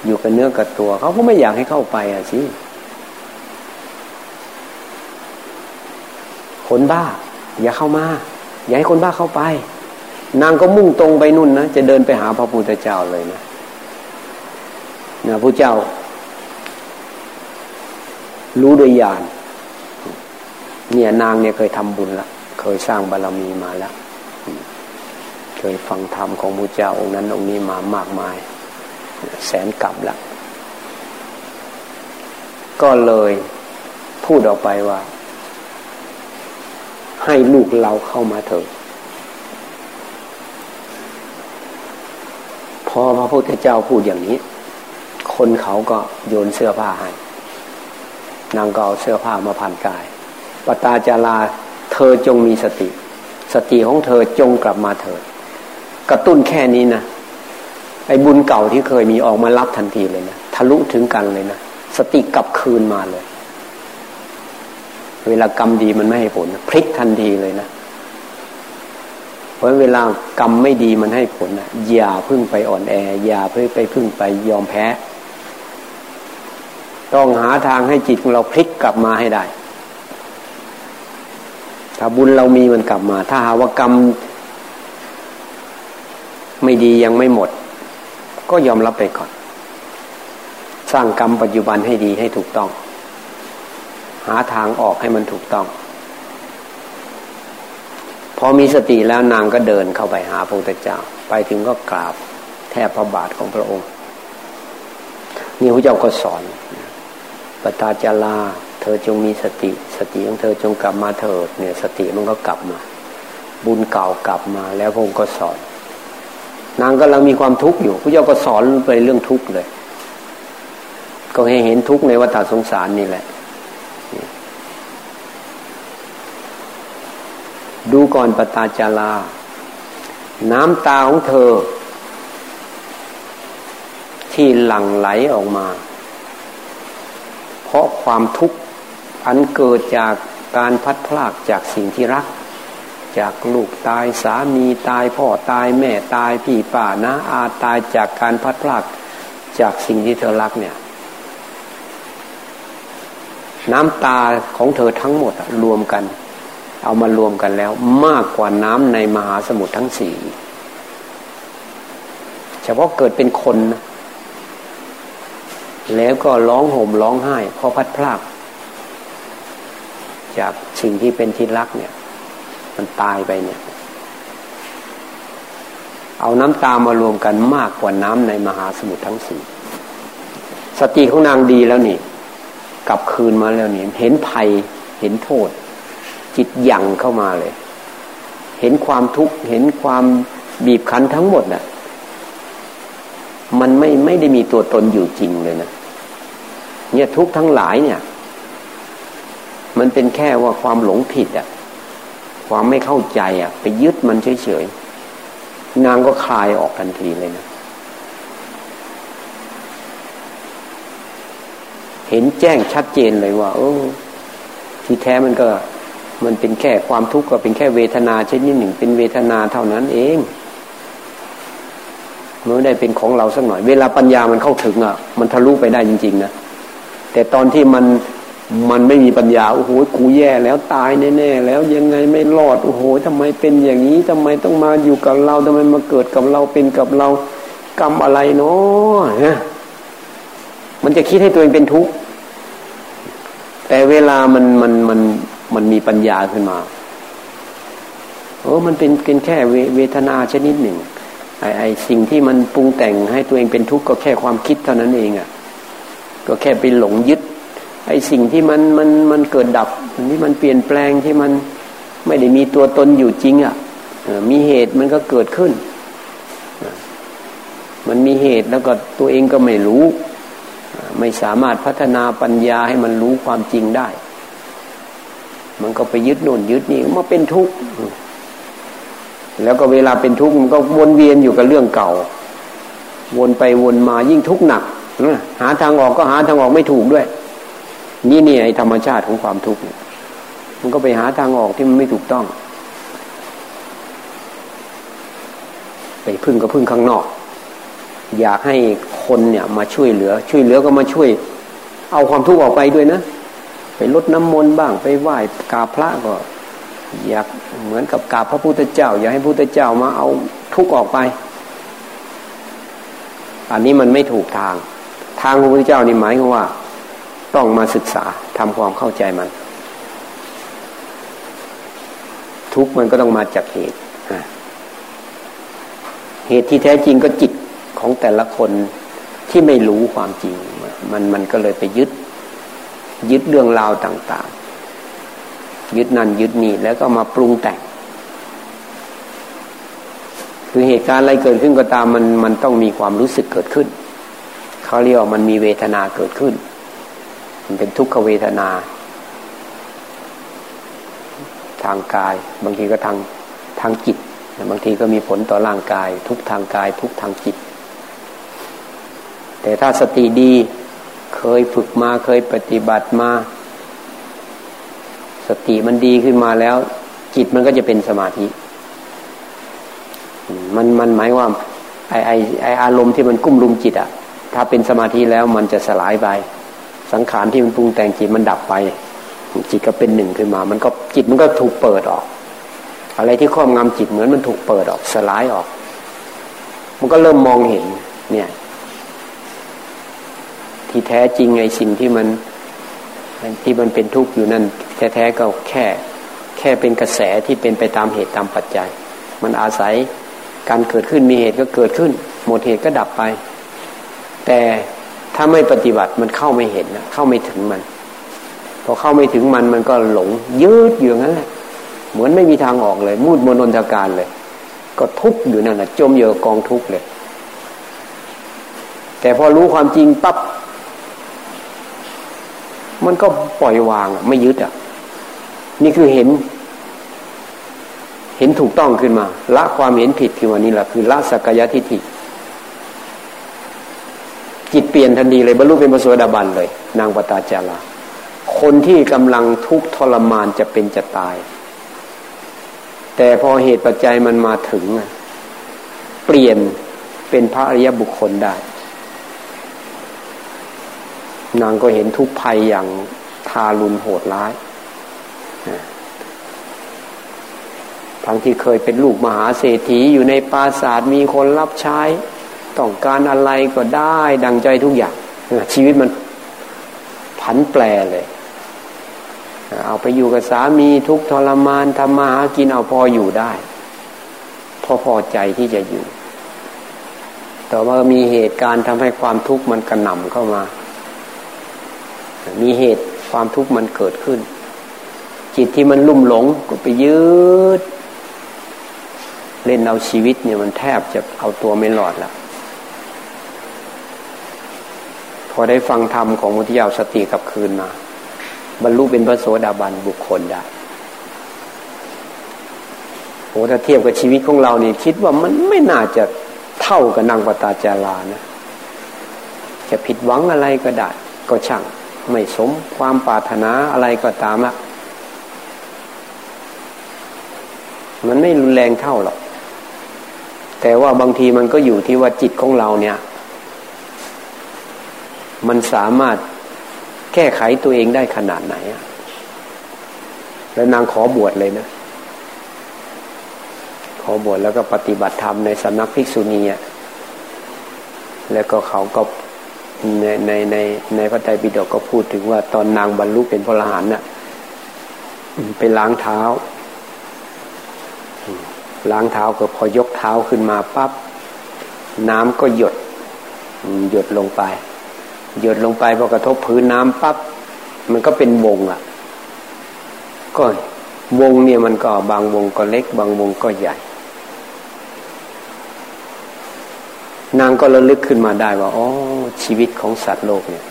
อยู่กับเนื้อกับตัว เขาก็ไม่อยากให้เข้าไปอะสิคนบ้า อย่าเข้ามา อย่าให้คนบ้าเข้าไป นางก็มุ่งตรงไปนู่นนะจะเดินไปหาพระพุทธเจ้าเลยนะนะพระเจ้า รู้โดยญาณเนี่ยนางเนี่ยเคยทำบุญละเคยสร้างบารรมีมาแล้ว เคยฟังธรรมของพระเจ้าองค์นั้นองค์นี้มามากมาย แสนกลับละก็เลยพูดออกไปว่า ให้ลูกเราเข้ามาเถิดพอพระพุทธเจ้าพูดอย่างนี้ คนเขาก็โยนเสื้อผ้าให้นางก็เอาเสื้อผ้ามาผ่านกายปตาจาราเธอจงมีสติ สติของเธอจงกลับมาเถิด กระตุ้นแค่นี้นะไอ้บุญเก่าที่เคยมีออกมารับทันทีเลยนะทะลุถึงกันเลยนะสติกลับคืนมาเลย เวลากรรมดีมันไม่ให้ผลพลิกทันทีเลยนะเพราะเวลากรรมไม่ดีมันให้ผลนะอย่าพึ่งไปอ่อนแอ อย่าเพิ่งไปพึ่งไปยอมแพ้ ต้องหาทางให้จิตของเราพลิกกลับมาให้ได้ ถ้าบุญเรามีมันกลับมา ถ้าหาว่ากรรม ไม่ดียังไม่หมด ก็ยอมรับไปก่อน สร้างกรรมปัจจุบันให้ดีให้ถูกต้อง หาทางออกให้มันถูกต้อง พอมีสติแล้วนางก็เดินเข้าไปหาพระพุทธเจ้า ไปถึงก็กราบแทบพระบาทของพระองค์ นี่พระเจ้าก็สอนปตาจาราเธอจงมีสติ สติของเธอจงกลับมาเถิดเนี่ย สติมันก็กลับมา บุญเก่ากลับมาแล้วพระองค์ก็สอน นางกำลังมีความทุกข์อยู่พระเจ้าก็สอนไปเรื่องทุกข์เลย ก็ให้เห็นทุกข์ในวัฏสงสารนี่แหละ ดูก่อนปตาจารา น้ำตาของเธอ ที่หลั่งไหลออกมา เพราะความทุกข์อันเกิดจากการพัดพลากจากสิ่งที่รัก จากลูกตายสามีตายพ่อตายแม่ตายพี่ป้านะอาตายจากการพัดพลากจากสิ่งที่เธอรักเนี่ย น้ำตาของเธอทั้งหมดรวมกัน เอามารวมกันแล้ว มากกว่าน้ำในมหาสมุทรทั้งสี่เฉพาะเกิดเป็นคนนะแล้วก็ร้องห่มร้องไห้เพราะพัดพลากจากสิ่งที่เป็นที่รักเนี่ย มันตายไปเนี่ย เอาน้ำตามารวมกันมากกว่าน้ำในมหาสมุทรทั้งสี่สติของนางดีแล้วนี่ กลับคืนมาแล้วนี่ เห็นภัยเห็นโทษ จิตยั่งเข้ามาเลย เห็นความทุกข์เห็นความบีบคั้นทั้งหมดน่ะ มันไม่ไม่ได้มีตัวตนอยู่จริงเลยนะเนี่ยทุกทั้งหลายเนี่ย มันเป็นแค่ว่าความหลงผิดอะ ความไม่เข้าใจอะ ไปยึดมันเฉยๆ นางก็คลายออกทันทีเลยนะ เห็นแจ้งชัดเจนเลยว่า เออ ที่แท้มันก็ มันเป็นแค่ความทุกข์ก็เป็นแค่เวทนาชนิดหนึ่ง เป็นเวทนาเท่านั้นเองมันไม่ได้เป็นของเราสักหน่อย เวลาปัญญามันเข้าถึงอะ มันทะลุไปได้จริง ๆ นะ แต่ตอนที่มัน มันไม่มีปัญญาโอ้โหกูแย่แล้วตายแน่ๆแล้วยังไงไม่รอดโอ้โหทำไมเป็นอย่างนี้ทำไมต้องมาอยู่กับเราทำไมมาเกิดกับเราเป็นกับเรากรรมอะไรเนาะมันจะคิดให้ตัวเองเป็นทุกข์แต่เวลามันมันมันมันมีปัญญาขึ้นมาโอ้มันเป็นเป็นแค่เวทนาชนิดหนึ่งไอไอสิ่งที่มันปรุงแต่งให้ตัวเองเป็นทุกข์ก็แค่ความคิดเท่านั้นเองอะ่ะ ก็แค่ไปหลงยึด ไอสิ่งที่มันมันมันเกิดดับที่มันเปลี่ยนแปลงที่มันไม่ได้มีตัวตนอยู่จริงอะ่ะมีเหตุมันก็เกิดขึ้น มันมีเหตุแล้วก็ตัวเองก็ไม่รู้ ไม่สามารถพัฒนาปัญญาให้มันรู้ความจริงได้ มันก็ไปยึดโน่นยึดนี่มาเป็นทุกข์แล้วก็เวลาเป็นทุกข์มันก็วนเวียนอยู่กับเรื่องเก่า วนไปวนมายิ่งทุกข์หนักหาทางออกก็หาทางออกไม่ถูกด้วย นี่นี่ไอธรรมชาติของความทุกข์มันก็ไปหาทางออกที่มันไม่ถูกต้อง ไปพึ่งก็พึ่งข้างนอก อยากให้คนเนี่ยมาช่วยเหลือ ช่วยเหลือก็มาช่วย เอาความทุกข์ออกไปด้วยนะ ไปลดน้ำมนต์บ้าง ไปไหว้กราบพระก็ อยากเหมือนกับกราบพระพุทธเจ้า อยากให้พระพุทธเจ้ามาเอาทุกข์ออกไป อันนี้มันไม่ถูกทาง ทางพระพุทธเจ้านี่หมายความว่า ต้องมาศึกษาทำความเข้าใจมัน ทุกมันก็ต้องมาจากเหตุ เหตุที่แท้จริงก็จิตของแต่ละคนที่ไม่รู้ความจริง มันมันก็เลยไปยึด ยึดเรื่องราวต่าง ๆ ยึดนั่นยึดนี่แล้วก็มาปรุงแต่ง คือเหตุการณ์อะไรเกิดขึ้นก็ตามมันมันต้องมีความรู้สึกเกิดขึ้นเขาเรียกว่ามันมีเวทนาเกิดขึ้น มันเป็นทุกขเวทนา ทางกาย บางทีก็ทางทางจิต บางทีก็มีผลต่อร่างกาย ทุกทางกาย ทุกทางจิต แต่ถ้าสติดีเคยฝึกมาเคยปฏิบัติมา สติมันดีขึ้นมาแล้ว จิตมันก็จะเป็นสมาธิ มันมันหมายว่าไอไอไออารมณ์ที่มันกุ้มลุมจิตอะถ้าเป็นสมาธิแล้วมันจะสลายไป สังขารที่มันปรุงแต่งจิตมันดับไป จิตก็เป็นหนึ่งขึ้นมา มันก็จิตมันก็ถูกเปิดออก อะไรที่ครอบงำจิตเหมือนมันถูกเปิดออกสลายออก มันก็เริ่มมองเห็น เนี่ย ที่แท้จริงไอ้สิ่งที่มันที่มันเป็นทุกข์อยู่นั่นแท้ๆก็แค่ แค่เป็นกระแสที่เป็นไปตามเหตุตามปัจจัย มันอาศัยการเกิดขึ้นมีเหตุก็เกิดขึ้น หมดเหตุก็ดับไป แต่ ถ้าไม่ปฏิบัติมันเข้าไม่เห็นนะเข้าไม่ถึงมัน พอเข้าไม่ถึงมันมันก็หลงยืดอยู่งั้นแหละเหมือนไม่มีทางออกเลย มูดมนนทการเลย ก็ทุกข์อยู่นั่นแหะจมเยอกองทุกข์เลย แต่พอรู้ความจริงปั๊บมันก็ปล่อยวางไม่ยึดอะ นี่คือเห็น เห็นถูกต้องขึ้นมา ละความเห็นผิดขึ้นมานี่แหละคือละสักยะทิฏฐิ จิตเปลี่ยนทันทีเลยบรรลุเป็นพระโสดาบันเลย นางปตาจาราคนที่กำลังทุกข์ทรมานจะเป็นจะตาย แต่พอเหตุปัจจัยมันมาถึง เปลี่ยนเป็นพระอริยบุคคลได้ นางก็เห็นทุกภัยอย่างทารุณโหดร้ายทั้งที่เคยเป็นลูกมหาเศรษฐีอยู่ในปราสาทมีคนรับใช้ ต้องการอะไรก็ได้ ดังใจทุกอย่าง ชีวิตมันผันแปรเลย เอาไปอยู่กับสามีทุกทรมานทำมาหากินเอาพออยู่ได้ พอพอใจที่จะอยู่ แต่ว่ามีเหตุการณ์ทำให้ความทุกข์มันกระหน่ำเข้ามา มีเหตุความทุกข์มันเกิดขึ้น จิตที่มันลุ่มหลงก็ไปยืดเล่นเอาชีวิตเนี่ยมันแทบจะเอาตัวไม่รอดแล้วพ อได้ฟังธรรมของมุทิยาวสติกับคืนมา บรรลุเป็นพระโสดาบันบุคคลได้โอ้ถ้าเทียบกับชีวิตของเราเนี่ยคิดว่ามันไม่น่าจะเท่ากับนางปตาจารานะ จะผิดหวังอะไรก็ได้ ก็ช่าง ไม่สมความปรารถนาอะไรก็ตามละมันไม่รุนแรงเท่าหรอกแต่ว่าบางทีมันก็อยู่ที่ว่าจิตของเราเนี่ย มันสามารถแก้ไขตัวเองได้ขนาดไหนอะแล้วนางขอบวชเลยนะ ขอบวชแล้วก็ปฏิบัติธรรมในสำนักภิกษุณีแล้วก็เขาก็ในในในในพระไตรปิฎกก็พูดถึงว่าตอนนางบรรลุเป็นพระอรหันต์น่ะไปล้างเท้า ล้างเท้าก็พอยกเท้าขึ้นมาปั๊บน้ำก็หยด หยดลงไป หยดลงไปพอกระทบพื้นน้ำปั๊บมันก็เป็นวงอะ ก็วงเนี่ยมันก็บางวงก็เล็ก บางวงก็ใหญ่ นางก็ระลึกขึ้นมาได้ว่าอ๋อชีวิตของสัตว์โลกเนี่ย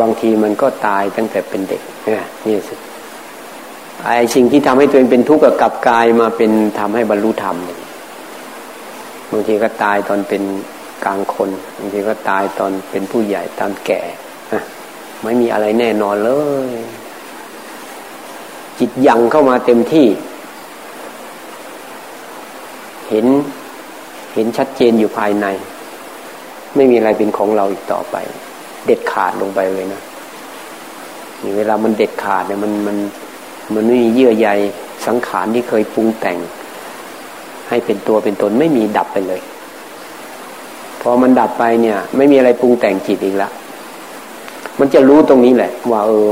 บางทีมันก็ตายตั้งแต่เป็นเด็กเนี่ยนี่สิไอ้สิ่งที่ทำให้ตัวเองเป็นทุกข์กับกลับกายมาเป็นทำให้บรรลุธรรมบางทีก็ตายตอนเป็น กลางคนบางทีก็ตายตอนเป็นผู้ใหญ่ตอนแก่ไม่มีอะไรแน่นอนเลย จิตยังเข้ามาเต็มที่ เห็นเห็นชัดเจนอยู่ภายใน ไม่มีอะไรเป็นของเราอีกต่อไป เด็ดขาดลงไปเลยนะเวลามันเด็ดขาดเนี่ยมันมันมันไม่มีเยื่อใยสังขารที่เคยปรุงแต่ง ให้เป็นตัวเป็นตนไม่มีดับไปเลย พอมันดับไปเนี่ย ไม่มีอะไรปรุงแต่งจิตอีกแล้วมันจะรู้ตรงนี้แหละ ว่า เออ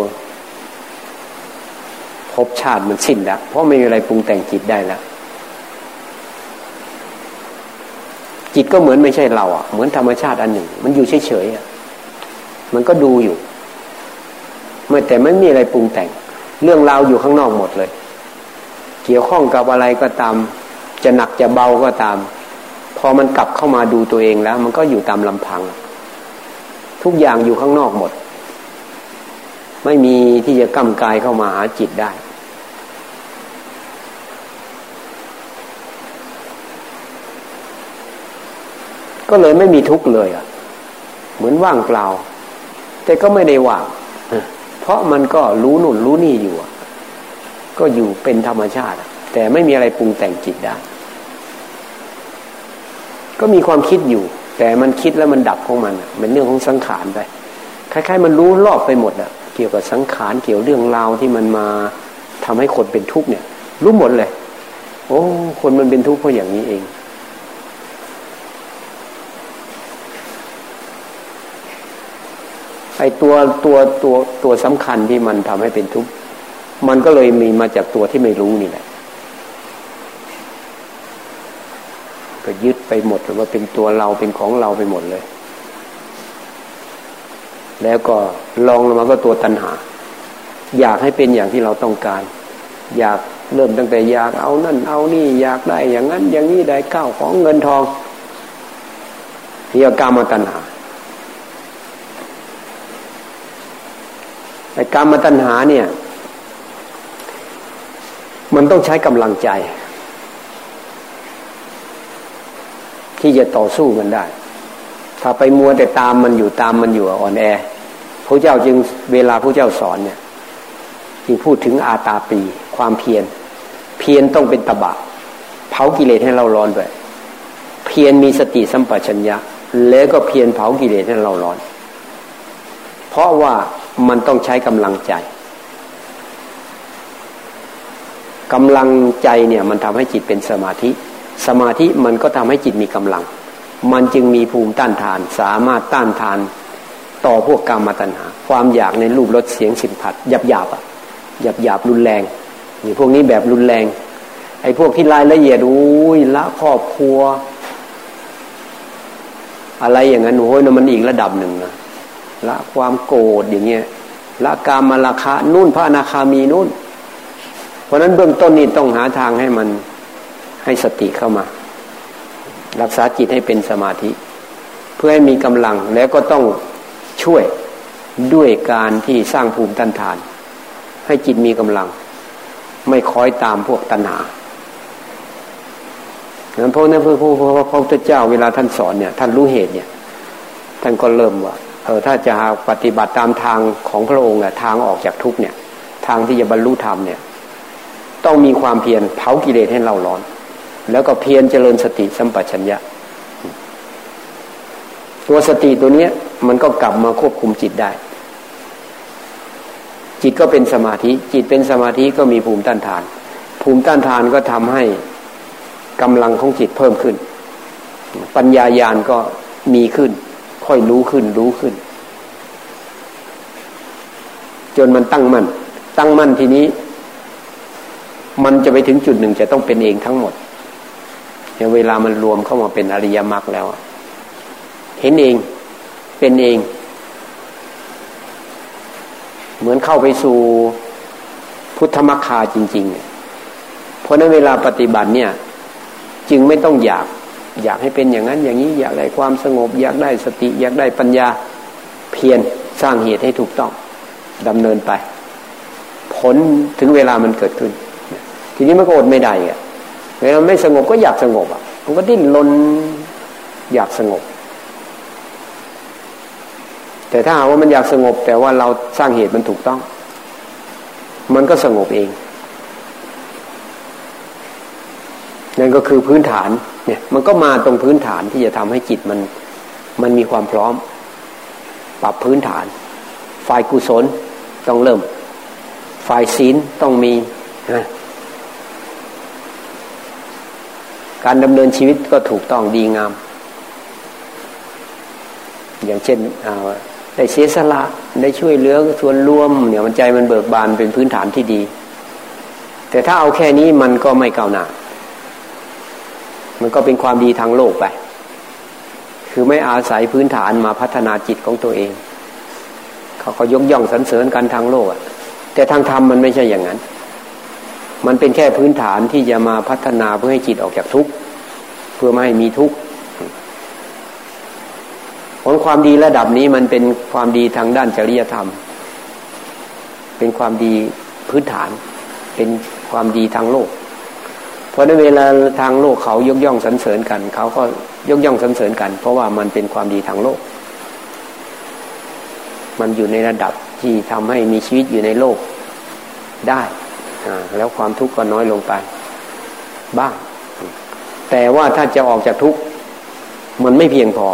ภพชาติมันสิ้นแล้วเพราะไม่มีอะไรปรุงแต่งจิตได้แล้วจิตก็เหมือนไม่ใช่เราอะ เหมือนธรรมชาติอันหนึ่ง มันอยู่เฉยๆอะมันก็ดูอยู่เมื่อแต่ไม่มีอะไรปรุงแต่ง เรื่องราวอยู่ข้างนอกหมดเลย เกี่ยวข้องกับอะไรก็ตาม จะหนักจะเบาก็ตาม พอมันกลับเข้ามาดูตัวเองแล้ว มันก็อยู่ตามลำพัง ทุกอย่างอยู่ข้างนอกหมด ไม่มีที่จะก้ำกายเข้ามาหาจิตได้ ก็เลยไม่มีทุกข์เลยอะ เหมือนว่างเปล่า แต่ก็ไม่ได้ว่าง เพราะมันก็รู้หนุนรู้นี่อยู่ ก็อยู่เป็นธรรมชาติ แต่ไม่มีอะไรปรุงแต่งจิตได้ ก็มีความคิดอยู่ แต่มันคิดแล้วมันดับของมันเป็นเรื่องของสังขารไปคล้ายๆ มันรู้รอบไปหมดอะเกี่ยวกับสังขารเกี่ยวเรื่องราวที่มันมาทำให้คนเป็นทุกข์เนี่ย รู้หมดเลย โอ้ คนมันเป็นทุกข์เพราะอย่างนี้เองไอตัวตัวตัวตัวสำคัญที่มันทำให้เป็นทุกข์มันก็เลยมีมาจากตัวที่ไม่รู้นี่แหละ ก็ยึดไปหมดว่าเป็นตัวเราเป็นของเราไปหมดเลย แล้วก็ลองลงมาก็ตัวตัณหา อยากให้เป็นอย่างที่เราต้องการ อยากเริ่มตั้งแต่อยากเอานั่น เอานี่อยากได้อย่างนั้น อย่างนี้ได้ข้าวของเงินทองเรียกกามาตัณหาไอ้กรรมตัณหาเนี่ย มันต้องใช้กำลังใจ ที่จะต่อสู้มันได้ ถ้าไปมัวแต่ตามมันอยู่ตามมันอยู่อ่อนแอพระเจ้าจึงเวลาพระเจ้าสอนเนี่ยจึงพูดถึงอาตาปี ความเพียร เพียรต้องเป็นตบะ เผากิเลสให้เราร้อนด้วยเพียรมีสติสัมปชัญญะ แล้วก็เพียรเผากิเลสให้เราร้อน เพราะว่ามันต้องใช้กำลังใจกำลังใจเนี่ยมันทำให้จิตเป็นสมาธิ สมาธิมันก็ทำให้จิตมีกำลัง มันจึงมีภูมิต้านทาน สามารถต้านทานต่อพวกกรรมตัณหา ความอยากในรูปรสเสียงสินผัดหยาบหยาบอะหยาบหยาบรุนแรงนี่พวกนี้แบบรุนแรง ไอ้พวกที่รายละเอียดอุ้ยละครอบครัว อะไรอย่างนั้นโอ้ยนะมันอีกระดับหนึ่งนะละความโกรธอย่างเงี้ยละกามมาราคะนู่นพระอนาคามีนู่น เพราะนั้นเบื้องต้นนี่ต้องหาทางให้มัน ให้สติเข้ามา รักษาจิตให้เป็นสมาธิ เพื่อให้มีกำลังแล้วก็ต้องช่วยด้วยการที่สร้างภูมิต้านทาน ให้จิตมีกำลัง ไม่คอยตามพวกตัณหานั้นพวกนั้นพระพระพุทธเจ้าเวลาท่านสอนเนี่ย ท่านรู้เหตุเนี่ย ท่านก็เริ่มว่าเออถ้าจะปฏิบัติตามทางของพระองค์อะทางออกจากทุกเนี่ย ทางที่จะบรรลุธรรมเนี่ย ต้องมีความเพียรเผากิเลสให้เราร้อน แล้วก็เพียรเจริญสติสัมปชัญญะ ตัวสติตัวนี้มันก็กลับมาควบคุมจิตได้ จิตก็เป็นสมาธิ จิตเป็นสมาธิก็มีภูมิต้านทาน ภูมิต้านทานก็ทำให้กำลังของจิตเพิ่มขึ้น ปัญญายาณก็มีขึ้น ค่อยรู้ขึ้น รู้ขึ้น จนมันตั้งมั่นตั้งมั่นทีนี้ มันจะไปถึงจุดหนึ่งจะต้องเป็นเองทั้งหมด เวลามันรวมเข้ามาเป็นอริยมรรคแล้ว เห็นเองเป็นเอง เหมือนเข้าไปสู่พุทธมรรคาจริง ๆ เพราะนั้นเวลาปฏิบัติเนี่ย จึงไม่ต้องอยากอยากให้เป็นอย่างนั้นอย่างนี้อยากได้ความสงบ อยากได้สติ อยากได้ปัญญาเพียรสร้างเหตุให้ถูกต้องดำเนินไป ผลถึงเวลามันเกิดขึ้น ทีนี้มันก็อดไม่ได้อะ เวลาไม่สงบก็อยากสงบอะ มันก็ดิ้นรนอยากสงบ แต่ถ้าหาว่ามันอยากสงบ แต่ว่าเราสร้างเหตุมันถูกต้อง มันก็สงบเอง นั่นก็คือพื้นฐานเนี่ย มันก็มาตรงพื้นฐานที่จะทำให้จิตมัน มันมีความพร้อม ปรับพื้นฐาน ฝ่ายกุศลต้องเริ่ม ฝ่ายศีลต้องมีนะ การดำเนินชีวิตก็ถูกต้องดีงาม อย่างเช่นได้เสียสละได้ช่วยเหลือส่วนรวมเนี่ยมันใจมันเบิกบานเป็นพื้นฐานที่ดี แต่ถ้าเอาแค่นี้มันก็ไม่ก้าวหน้ามันก็เป็นความดีทางโลกไป คือไม่อาศัยพื้นฐานมาพัฒนาจิตของตัวเอง เขาก็ยกย่องสรรเสริญกันทางโลกอะแต่ทางธรรมมันไม่ใช่อย่างนั้น มันเป็นแค่พื้นฐานที่จะมาพัฒนาเพื่อให้จิตออกจากทุกข์เพื่อไม่ให้มีทุกข์ผลความดีระดับนี้มันเป็นความดีทางด้านจริยธรรม เป็นความดีพื้นฐาน เป็นความดีทางโลก เพราะในเวลาทางโลกเขายกย่องสรรเสริญกัน เขาก็ยกย่องสรรเสริญกัน เพราะว่ามันเป็นความดีทางโลก มันอยู่ในระดับที่ทำให้มีชีวิตอยู่ในโลกได้ แล้วความทุกข์ก็น้อยลงไป บ้าง แต่ว่าถ้าจะออกจากทุกข์มันไม่เพียงพอ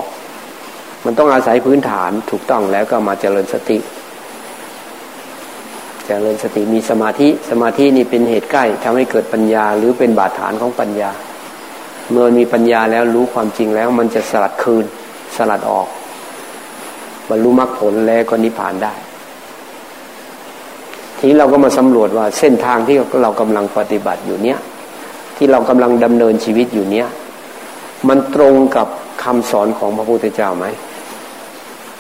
มันต้องอาศัยพื้นฐานถูกต้องแล้วก็มาเจริญสติจริญสติมีสมาธิ สมาธินี่เป็นเหตุใกล้ทำให้เกิดปัญญา หรือเป็นบาดฐานของปัญญา เมื่อมีปัญญาแล้วรู้ความจริงแล้ว มันจะสลัดคืน สลัดออกบรรลุมรรคผลแล้วก็นิพพานได้ ทีนี้เราก็มาสำรวจว่าเส้นทางที่เรากำลังปฏิบัติอยู่เนี้ยที่เรากำลังดำเนินชีวิตอยู่เนี้ยมันตรงกับคำสอนของพระพุทธเจ้าไหม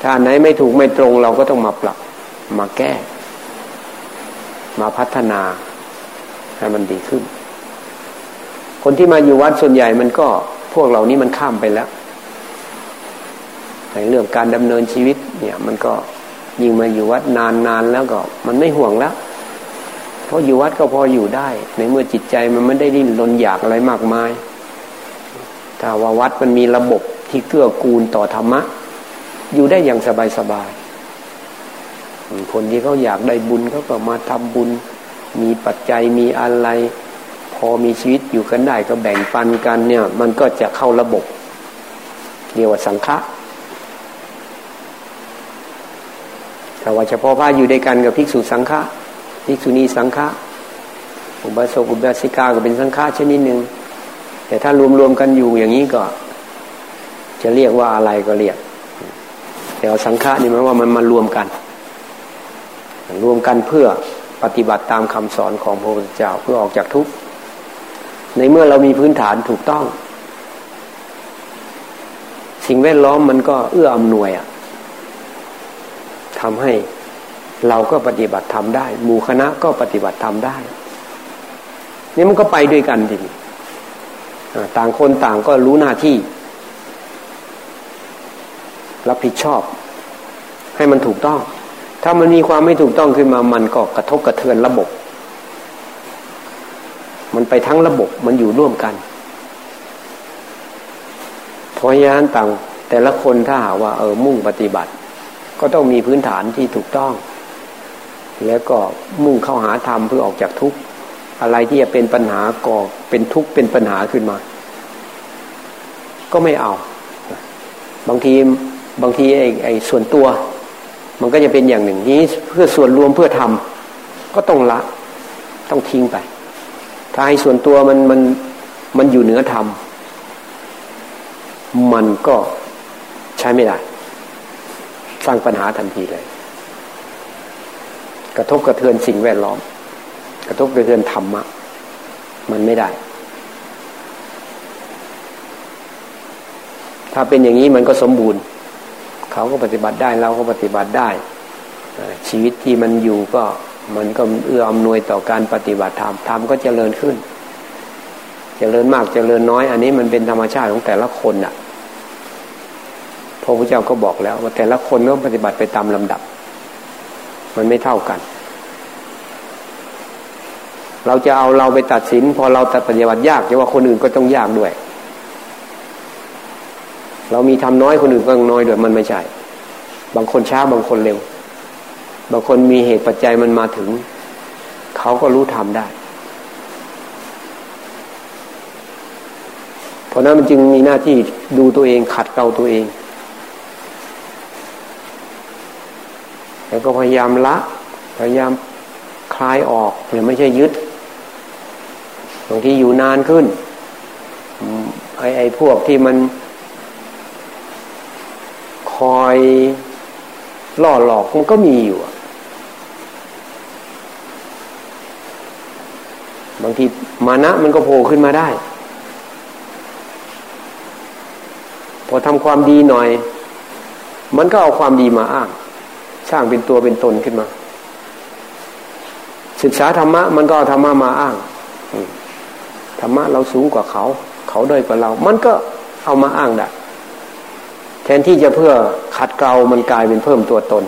ถ้าไหนไม่ถูกไม่ตรงเราก็ต้องมาปรับมาแก้ มาพัฒนาให้มันดีขึ้น คนที่มาอยู่วัดส่วนใหญ่มันก็พวกเรานี้มันข้ามไปแล้วในเรื่องการดำเนินชีวิต เนี่ย มันก็ ยิ่งมาอยู่วัดนานๆแล้วก็มันไม่ห่วงแล้ว เพราะอยู่วัดก็พออยู่ได้ ในเมื่อจิตใจมันไม่ได้ดิ้นรนอยากอะไรมากมายถ้าว่าวัดมันมีระบบที่เกื้อกูลต่อธรรมะ อยู่ได้อย่างสบายคนที่เขาอยากได้บุญเขาก็มาทำบุญ มีปัจจัยมีอะไร พอมีชีวิตอยู่กันได้ก็แบ่งปันกันเนี่ย มันก็จะเข้าระบบเรียกว่าสังฆะ แต่ว่าเฉพาะพระอยู่ด้วยกันกับภิกษุสังฆะภิกษุณีสังฆะอุบาสกอุบาสิกาก็เป็นสังฆะชนิดหนึ่งแต่ถ้ารวมๆกันอยู่อย่างนี้ก็ จะเรียกว่าอะไรก็เรียก แต่สังฆะนี่หมายว่ามันมารวมกัน รวมกันเพื่อปฏิบัติตามคำสอนของพระพุทธเจ้าเพื่อออกจากทุกข์ในเมื่อเรามีพื้นฐานถูกต้อง สิ่งแวดล้อมมันก็เอื้ออำนวยอะ ทำให้เราก็ปฏิบัติทำได้ หมู่คณะก็ปฏิบัติทำได้ นี่มันก็ไปด้วยกันดิต่างคนต่างก็รู้หน้าที่ รับผิดชอบ ให้มันถูกต้อง ถ้ามันมีความไม่ถูกต้องขึ้นมา มันก็กระทบกระเทือนระบบ มันไปทั้งระบบมันอยู่ร่วมกันเพราะฉะนั้นต่าง แต่ละคนถ้าหาว่าเออมุ่งปฏิบัติ ก็ต้องมีพื้นฐานที่ถูกต้อง แล้วก็มุ่งเข้าหาธรรมเพื่อออกจากทุกข์ อะไรที่จะเป็นปัญหาก่อเป็นทุกข์เป็นปัญหาขึ้นมา ก็ไม่เอา บางทีบางทีไอ้ไอ้ส่วนตัว มันก็จะเป็นอย่างหนึ่งนี้เพื่อส่วนรวมเพื่อทำก็ต้องละ ต้องทิ้งไป ถ้าให้ส่วนตัวมันมันมันอยู่เหนือธรรมมันก็ใช้ไม่ได้ สร้างปัญหาทันทีเลย กระทบกระเทือนสิ่งแวดล้อม กระทบกระเทือนธรรมะ มันไม่ได้ ถ้าเป็นอย่างนี้มันก็สมบูรณ์ เขาก็ปฏิบัติได้เราก็ปฏิบัติได้ ชีวิตที่มันอยู่ก็มันก็เอื้ออำนวยต่อการปฏิบัติธรรมธรรมก็เจริญขึ้นจเจริญมากจเจริญน้อย อันนี้มันเป็นธรรมชาติของแต่ละคนอะ ระพุทธเจ้าก็บอกแล้ว ว่าแต่ละคนก็ปฏิบัติไปตามลำดับ มันไม่เท่ากัน เราจะเอาเราไปตัดสิน พอเราตัดปฏิบัติยากจะว่าคนอื่นก็ต้องยากด้วย เรามีทำน้อยคนอื่นก็น้อยด้วยมันไม่ใช่ บางคนช้าบางคนเร็ว บางคนมีเหตุปัจจัยมันมาถึง เขาก็รู้ทำได้เพราะนั้นมันจึงมีหน้าที่ดูตัวเองขัดเกลาตัวเอง แล้วก็พยายามละ พยายามคลายออกเนี่ยไม่ใช่ยึดบางทีอยู่นานขึ้นไอ้ไอ้พวกที่มัน คอยล่อหลอกมันก็มีอยู่บางทีมานะมันก็โผล่ขึ้นมาได้ พอทำความดีหน่อย มันก็เอาความดีมาอ้าง สร้างเป็นตัวเป็นตนขึ้นมา ศึกษาธรรมะ มันก็ธรรมะมาอ้างธรรมะเราสูงกว่าเขา เขาด้อยกว่าเรา มันก็เอามาอ้างได้แทนที่จะเพื่อขัดเกลามันกลายเป็นเพิ่มตัวตน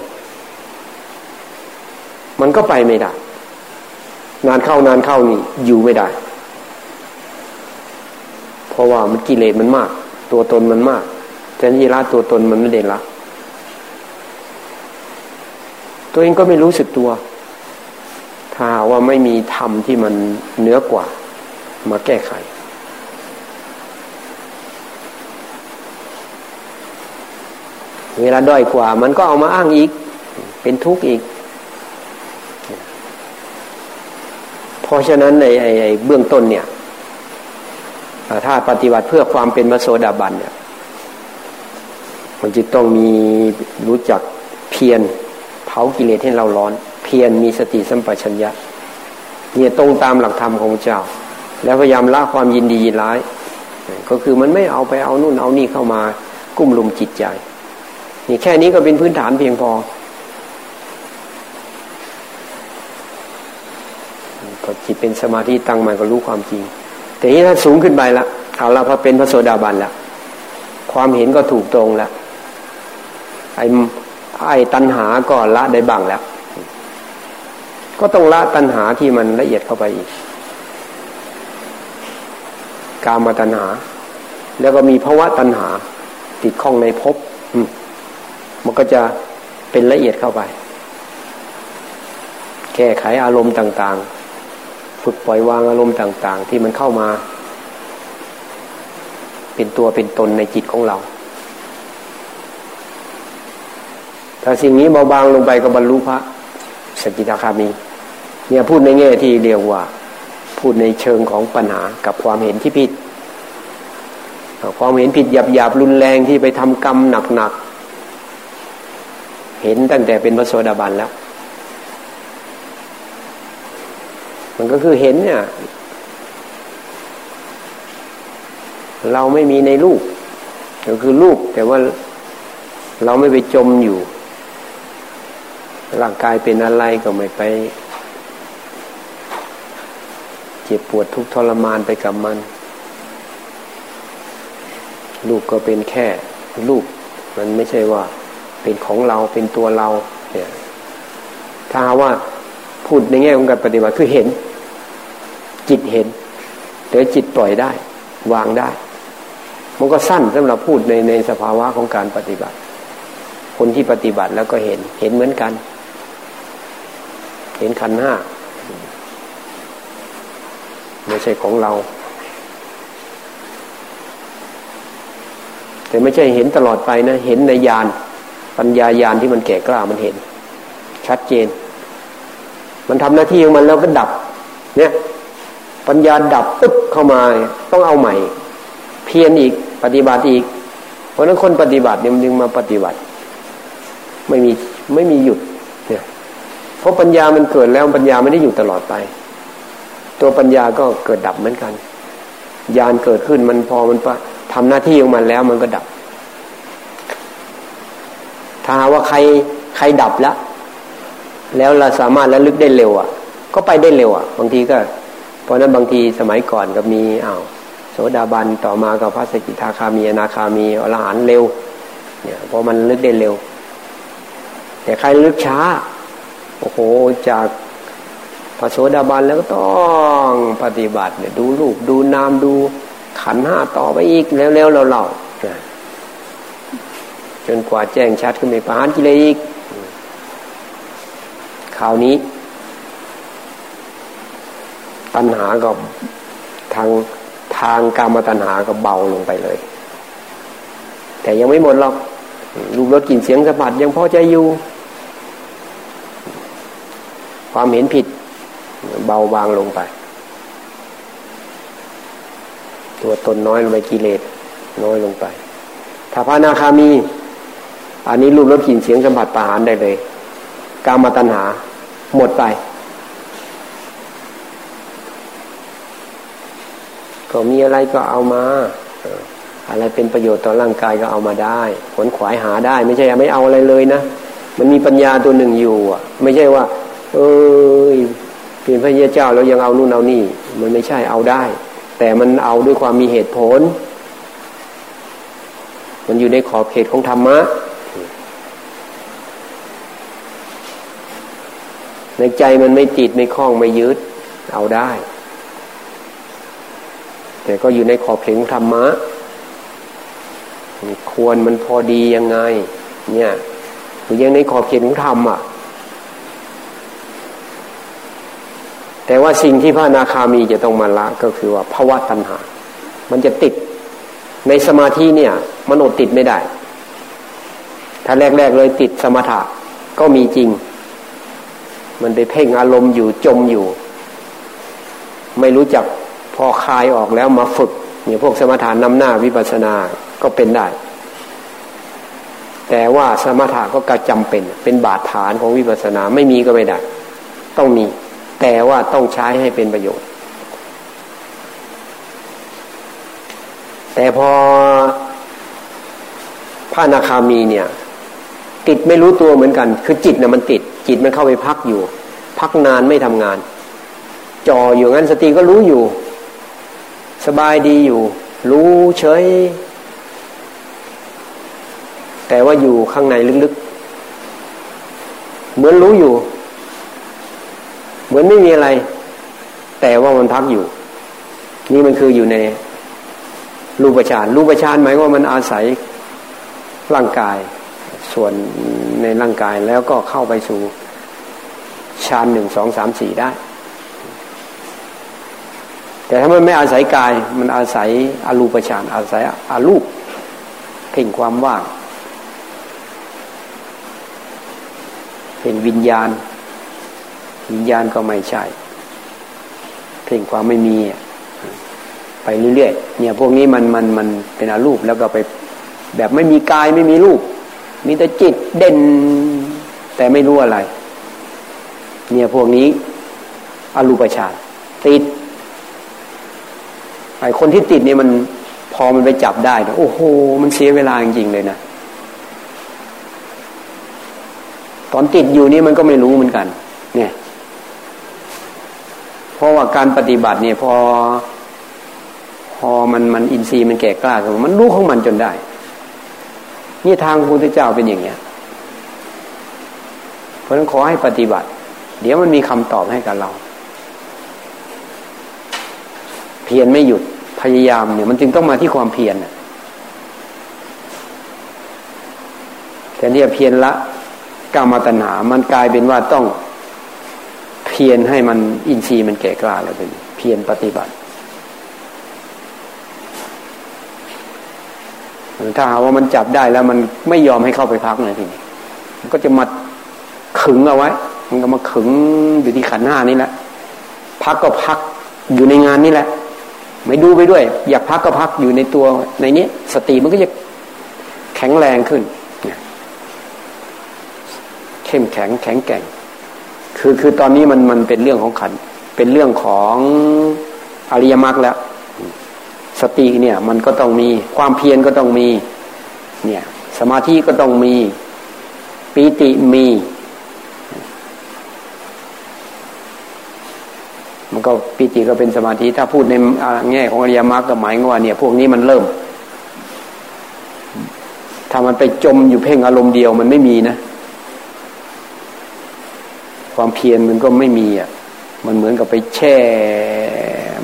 มันก็ไปไม่ได้ นานเข้านานเข้านี่ อยู่ไม่ได้ เพราะว่ามันกิเลสมันมาก ตัวตนมันมากแต่ที่ละตัวตนมันไม่ได้ละ ตัวเองก็ไม่รู้สึกตัว ถ้าว่าไม่มีธรรมที่มันเหนือกว่า มาแก้ไข เวลาด้อยกว่า มันก็เอามาอ้างอีก เป็นทุกข์อีก เพราะฉะนั้นในไอ้เบื้องต้นเนี่ยถ้าปฏิบัติเพื่อความเป็นมโสดาบันเนี่ย มันจะต้องมีรู้จักเพียร เผากิเลสให้เราร้อน เพียรมีสติสัมปชัญญะเนี่ยตรงตามหลักธรรมของเจ้า แล้วพยายามละความยินดียินร้าย ก็คือมันไม่เอาไปเอานู่นเอานี่เข้ามากุ้มลุมจิตใจ นี่แค่นี้ก็เป็นพื้นฐานเพียงพอก็จิตเป็นสมาธิตั้งมันก็รู้ความจริง แต่นี้ถ้าสูงขึ้นไปละเอาเราพอเป็นพระโสดาบันล้วความเห็นก็ถูกตรงล้วไอ้ ไอ้ตัณหาก็ละได้บ้างแล้ว ก็ต้องละตัณหาที่มันละเอียดเข้าไปอีก กามาตัณหา แล้วก็มีภาวะตัณหา ติดข้องในภพมันก็จะเป็นละเอียดเข้าไป แก้ไขอารมณ์ต่าง ๆ ฝึกปล่อยวางอารมณ์ต่าง ๆ ที่มันเข้ามา เป็นตัวเป็นตนในจิตของเรา ถ้าสิ่งนี้เบาบางลงไปก็บรรลุพระสกิทาคามี เนี่ยพูดในแง่ที่เรียกว่า พูดในเชิงของปัญหากับความเห็นที่ผิด ความเห็นผิดหยาบๆรุนแรงที่ไปทำกรรมหนักๆเห็นตั้งแต่เป็นพระโสดาบันแล้ว มันก็คือเห็นเนี่ย เราไม่มีในลูกก็คือรูปแต่ว่าเราไม่ไปจมอยู่ ร่างกายเป็นอะไรก็ไม่ไป เจ็บปวดทุกทรมานไปกับมันรูปก็เป็นแค่รูปมันไม่ใช่ว่า เป็นของเราเป็นตัวเรา เนี่ย ถ้าว่าพูดในแง่ของการปฏิบัติคือเห็น จิตเห็นแต่จิตปล่อยได้ วางได้ มันก็สั้นสำหรับพูดในในสภาวะของการปฏิบัติ คนที่ปฏิบัติแล้วก็เห็นเห็นเหมือนกัน เห็นขันห้าไม่ใช่ของเรา แต่ไม่ใช่เห็นตลอดไปนะ เห็นในญาณปัญญายาณที่มันแก่กล้ามันเห็น ชัดเจน มันทำหน้าที่ของมันแล้วก็ดับ เนี่ย ปัญญาดับปึ๊บเข้ามา ต้องเอาใหม่ เพียรอีกปฏิบัติอีก เพราะนั้นคนปฏิบัติเนี่ยมันจึงมาปฏิบัติ ไม่มีไม่มีหยุด เพราะปัญญามันเกิดแล้วปัญญาไม่ได้อยู่ตลอดไป ตัวปัญญาก็เกิดดับเหมือนกันญาณเกิดขึ้นมันพอมันปะทำหน้าที่ของมันแล้วมันก็ดับ ถ้าว่าใครใครดับแล้วแล้วเราสามารถระลึกได้เร็วอะ ก็ไปได้เร็วอะ บางทีก็ เพราะนั้นบางทีสมัยก่อนก็มีอ้าวโสดาบันต่อมากับพระสกิทาคามีอนาคามีอรหันเร็ว เนี่ยเพราะมันลึกได้เร็ว แต่ใครลึกช้า โอ้โหจากพระโสดาบันแล้วก็ต้องปฏิบัติเนี่ยดูรูปดูนามดูขันห้าต่อไปอีกแล้วๆเราเล่าจนกว่าแจ้งชัดขึ้นไปประหารกิเลสอีกคราวนี้ ตัณหาก็ทางทางกรรมตัณหาก็เบาลงไปเลย แต่ยังไม่หมดหรอกรูปรสกลิ่นเสียงสัมผัสยังพอใจอยู่ ความเห็นผิด เบาบางลงไป ตัวตนน้อยลงไปกิเลสน้อยลงไป ถ้าพระนาคามี อันนี้รูปรสกลิ่นเสียงสัมผัสปาหารได้เลย กามาตัณหาหมดไป ก็มีอะไรก็เอามา อะไรเป็นประโยชน์ต่อร่างกายก็เอามาได้ผลขวายหาได้ ไม่ใช่ไม่เอาอะไรเลยนะ มันมีปัญญาตัวหนึ่งอยู่อะ ไม่ใช่ว่า เอ้ยเป็นพระเจ้าแล้วยังเอานู่นเอานี่ มันไม่ใช่เอาได้ แต่มันเอาด้วยความมีเหตุผล มันอยู่ในขอบเขตของธรรมะ ในใจมันไม่ติดไม่คล้องไม่ยึด เอาได้ แต่ก็อยู่ในขอบเขตของธรรมะควรมันพอดียังไง เนี่ยยังในขอบเขตของธรรมอะ แต่ว่าสิ่งที่พระนาคามีจะต้องมาละก็คือว่าภาวะตัณหา มันจะติดในสมาธิเนี่ย มันอดติดไม่ได้ ถ้าแรก ๆ เลยติดสมถะก็มีจริง มันไปเพ่งอารมณ์อยู่จมอยู่ ไม่รู้จักพอคลายออกแล้วมาฝึกเนี่ยพวกสมถานนำหน้าวิปัสสนาก็เป็นได้ แต่ว่าสมถะก็กระจำเป็น เป็นบาดฐานของวิปัสสนาไม่มีก็ไม่ได้ ต้องมี แต่ว่าต้องใช้ให้เป็นประโยชน์ แต่พอพระนาคามีเนี่ย ติดไม่รู้ตัวเหมือนกัน คือจิตนะ่ะมันติด จิตมันเข้าไปพักอยู่ พักนานไม่ทำงานจ่ออยู่งั้นสติก็รู้อยู่ สบายดีอยู่ รู้เฉย แต่ว่าอยู่ข้างในลึกๆ เหมือนรู้อยู่ เหมือนไม่มีอะไร แต่ว่ามันพักอยู่ นี่มันคืออยู่ในรูปฌานรูปฌานหมายว่ามันอาศัยร่างกาย ส่วนในร่างกายแล้วก็เข้าไปสู่ฌานหนึ่งสองสามสี่ได้ แต่ถ้ามันไม่อาศัยกาย มันอาศัยอารูปฌานอาศัยอารูปเพ่งความว่างเป็นวิญญาณ วิญญาณก็ไม่ใช่ เพ่งความไม่มีไปเรื่อยๆเนี่ยพวกนี้มันมันมันเป็นอารูปแล้วก็ไป แบบไม่มีกายไม่มีรูป มีแต่จิตเด่น แต่ไม่รู้อะไร เนี่ยพวกนี้อรูปฌานติดไอคนที่ติดเนี่ยมันพอมันไปจับได้โอ้โห มันเสียเวลาจริงๆเลยนะตอนติดอยู่นี่มันก็ไม่รู้เหมือนกัน เนี่ย เพราะว่าการปฏิบัติเนี่ยพอ พอมันมันอินทรีย์มันแก่กล้าขึ้นมันรู้ของมันจนได้ นี่ทางพระพุทธเจ้าเป็นอย่างเนี้ยเพราะฉะนั้นขอให้ปฏิบัติ เดี๋ยวมันมีคำตอบให้กับเรา เพียรไม่หยุดพยายามเนี่ย มันจึงต้องมาที่ความเพียรแต่เนี่ยเพียรละกรรมตัณหามันกลายเป็นว่าต้อง เพียรให้มันอินทรีย์มันแก่กล้าเลยเป็นเพียรปฏิบัติถ้าหาว่ามันจับได้แล้วมันไม่ยอมให้เข้าไปพักเลยทีนี้มันก็จะมาขึงเอาไว้ มันก็มาขึงอยู่ที่ขันห้านี่แหละพักก็พักอยู่ในงานนี่แหละ ไม่ดูไปด้วย อยากพักก็พักอยู่ในตัวในนี้สติมันก็จะแข็งแรงขึ้นเข้มแข็งแข็งแกร่ง คือคือตอนนี้มันมันเป็นเรื่องของขัน เป็นเรื่องของอริยมรรคแล้ว สติเนี่ยมันก็ต้องมีความเพียรก็ต้องมี เนี่ยสมาธิก็ต้องมีปีติมี มันก็ปีติก็เป็นสมาธิ ถ้าพูดในแง่ของอริยมรรคก็หมายว่าเนี่ย พวกนี้มันเริ่ม ถ้ามันไปจมอยู่เพ่งอารมณ์เดียวมันไม่มีนะ ความเพียรมันก็ไม่มีอะมันเหมือนกับไปแช่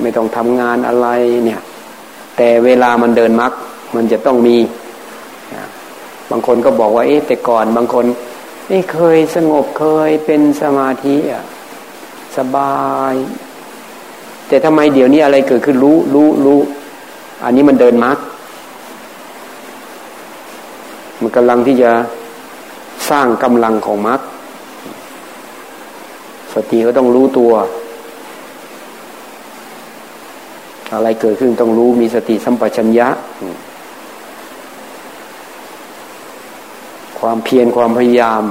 ไม่ต้องทำงานอะไรเนี่ย แต่เวลามันเดินมักมันจะต้องมี บางคนก็บอกว่า เอ๊ะแต่ก่อนบางคนไม่เคยสงบเคยเป็นสมาธิอะสบาย แต่ทำไมเดี๋ยวนี้อะไรเกิดขึ้นรู้รู้รู้อันนี้มันเดินมักมันกำลังที่จะสร้างกำลังของมรรค สติก็ต้องรู้ตัว อะไรเกิดขึ้นต้องรู้มีสติสัมปชัญญะ ความเพียรความพยายาม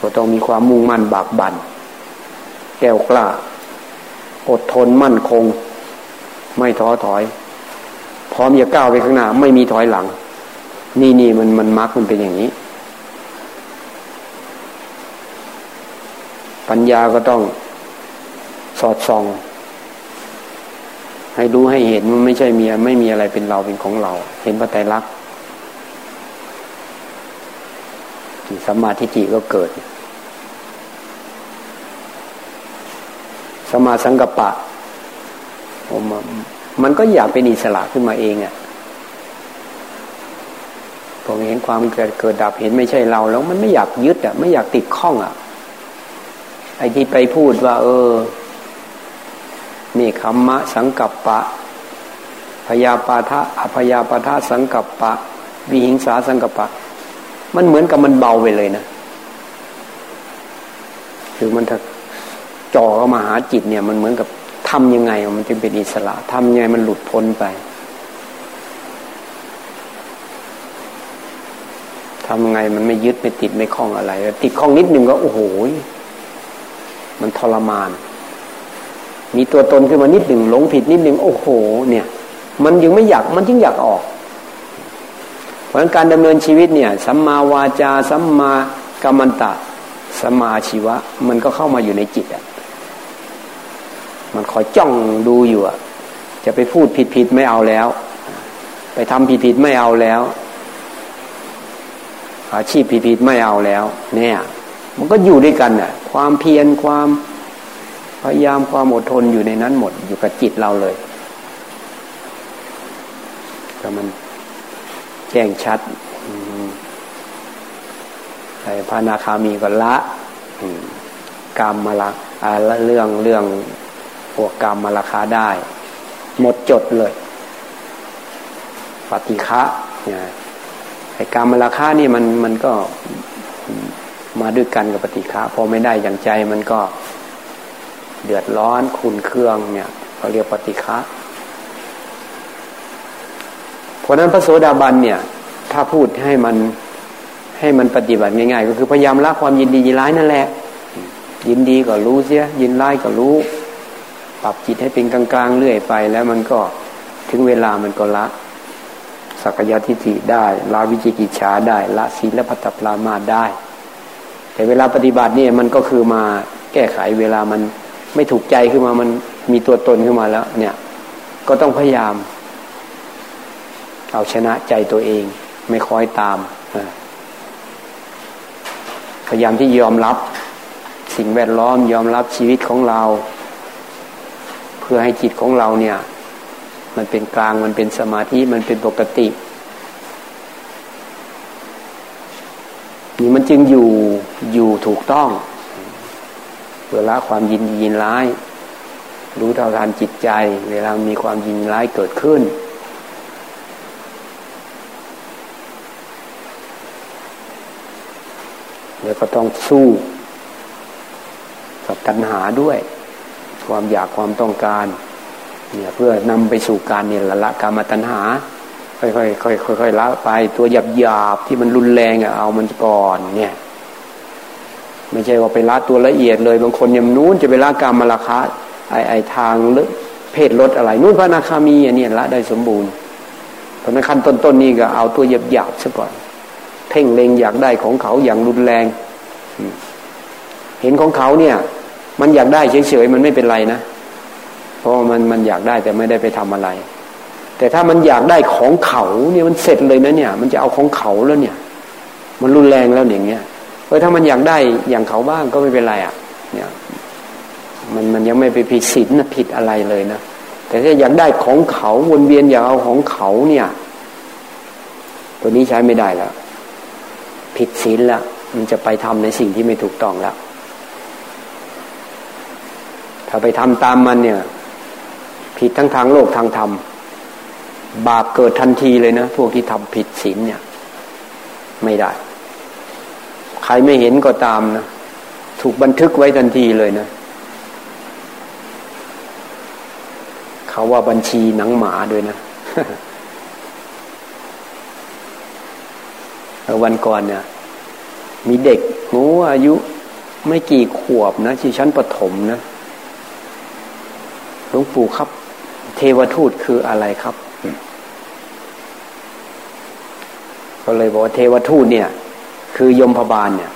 ก็ต้องมีความมุ่งมั่นบากบัน่นแก้วกล้า อดทนมั่นคง ไม่ท้อถอย พร้อมจะก้าวไปข้างหน้า ไม่มีถอยหลัง นี่นี่มันมันมักมันเป็นอย่างนี้ ปัญญาก็ต้องสอดส่อง ให้รู้ให้เห็นมันไม่ใช่มีไม่มีอะไรเป็นเราเป็นของเรา เห็นพระไตรลักษณ์สัมมาทิฏฐิก็เกิดสมาสังกปะผมมันก็อยากเป็นอิสระขึ้นมาเองอะ่ะผมเห็นความเกิดเกิดดับเห็นไม่ใช่เรา แล้วมันไม่อยากยึดอะ่ะ ไม่อยากติดข้องอะ่ะ ไอ้ที่ไปพูดว่า เออ นี่คัมมะสังกัปปะ พยาปาทะอภยาปาทะสังกัปปะ วิหิงสาสังกัปปะ มันเหมือนกับมันเบาไปเลยนะคือมันถ้าจ่อเข้ามาหาจิตเนี่ย มันเหมือนกับทำยังไง มันจึงเป็นอิสระทำยังไงมันหลุดพ้นไป ทำไงมันไม่ยึดไม่ติดไม่คล้องอะไร ติดคล้องนิดนึงก็โอ้โห มันทรมาน มีตัวตนขึ้นมานิดหนึ่งหลงผิดนิดหนึ่งโอ้โห เนี่ย มันยังไม่อยากมันยิ่งอยากออก เพราะการดำเนินชีวิตเนี่ยสัมมาวาจาสัมมากัมมันตะสัมมาชีวะ มันก็เข้ามาอยู่ในจิตอะมันคอยจ้องดูอยู่อะ จะไปพูดผิดผิดไม่เอาแล้ว ไปทำผิดผิดไม่เอาแล้ว อาชีพผิดผิดไม่เอาแล้ว เนี่ย มันก็อยู่ด้วยกันน่ะ ความเพียรความพยายามความอดทนอยู่ในนั้นหมด อยู่กับจิตเราเลยก็มันแจ้งชัดไอ้พระนาคามีก็ละกรรมมาละเรื่องเรื่องพวกกรรมมาราคาได้ หมดจดเลยปฏิฆะเนี่ยไอ้กรรมมาราคานี่มันมันก็ มาด้วยกันกับปฏิฆาพอไม่ได้อย่างใจมันก็เดือดร้อนขุนเครื่องเนี่ยเขาเรียกปฏิฆาเพราะนั้นพระโสดาบันเนี่ย ถ้าพูดให้มันให้มันปฏิบัติง่ายๆ ก็คือพยายามละความยินดียินร้ายนั่นแหละ ยินดีก็รู้เสียยินร้ายก็รู้ ปรับจิตให้เป็นกลางๆเรื่อยไป แล้วมันก็ถึงเวลามันก็ละสักยทิฏฐิได้ละวิจิกิจฉาได้ ละศีลและพัตตปรามาได้ แต่เวลาปฏิบัติเนี่ยมันก็คือมาแก้ไขเวลามันไม่ถูกใจขึ้นมามันมีตัวตนขึ้นมาแล้ว เนี่ย ก็ต้องพยายาม เอาชนะใจตัวเอง ไม่คอยตามพยายามที่ยอมรับสิ่งแวดล้อมยอมรับชีวิตของเรา เพื่อให้จิตของเราเนี่ย มันเป็นกลางมันเป็นสมาธิมันเป็นปกติ มันจึงอยู่อยู่ถูกต้องเวลาความยินยินร้าย รู้เท่าทานจิตใจ เวลามีความยินร้ายเกิดขึ้น แล้วก็ต้องสู้กับตัณหาด้วย ความอยากความต้องการ เนี่ยเพื่อนำไปสู่การเนี่ยละละกรรมตัณหา ค่อยๆค่อยๆค่อยๆละไป ตัวหยาบหยาบที่มันรุนแรงอะเอามันก่อนเนี่ย ไม่ใช่ว่าไปละตัวละเอียดเลย บางคนยังนู้นจะไปละกรรมมาราคะไอไอทางเลือเพศลดอะไรนู้นพระนาคามีเนี่ยละได้สมบูรณ์เพราะนั้นขั้นต้นๆนนี่ก็เอาตัวหยาบหยาบซะก่อน เพ่งเล็งอยากได้ของเขาอย่างรุนแรง เห็นของเขาเนี่ย มันอยากได้เฉยๆมันไม่เป็นไรนะเพราะมันมันอยากได้แต่ไม่ได้ไปทำอะไร แต่ถ้ามันอยากได้ของเขาเนี่ยมันเสร็จเลยนะเนี่ย มันจะเอาของเขาแล้วเนี่ย มันรุนแรงแล้วอย่างเงี้ยเออถ้ามันอยากได้อย่างเขาบ้างก็ไม่เป็นไรอะ เนี่ย มันมันยังไม่ไปผิดศีลนะผิดอะไรเลยนะแต่ถ้าอยากได้ของเขาวนเวียนอยากเอาของเขาเนี่ย ตัวนี้ใช้ไม่ได้แล้วผิดศีลแล้วมันจะไปทำในสิ่งที่ไม่ถูกต้องแล้วถ้าไปทำตามมันเนี่ย ผิดทั้งทางโลกทางธรรม บาปเกิดทันทีเลยนะ พวกที่ทำผิดศีลเนี่ย ไม่ได้ ใครไม่เห็นก็ตามนะ ถูกบันทึกไว้ทันทีเลยนะ เขาว่าบัญชีหนังหมาด้วยนะวันก่อนเนี่ย มีเด็กงูอายุไม่กี่ขวบนะที่ชั้นประถมนะหลวงปู่ครับ เทวทูตคืออะไรครับ ก็เลยบอกว่าเทวทูตเนี่ย คือยมพบาลเนี่ย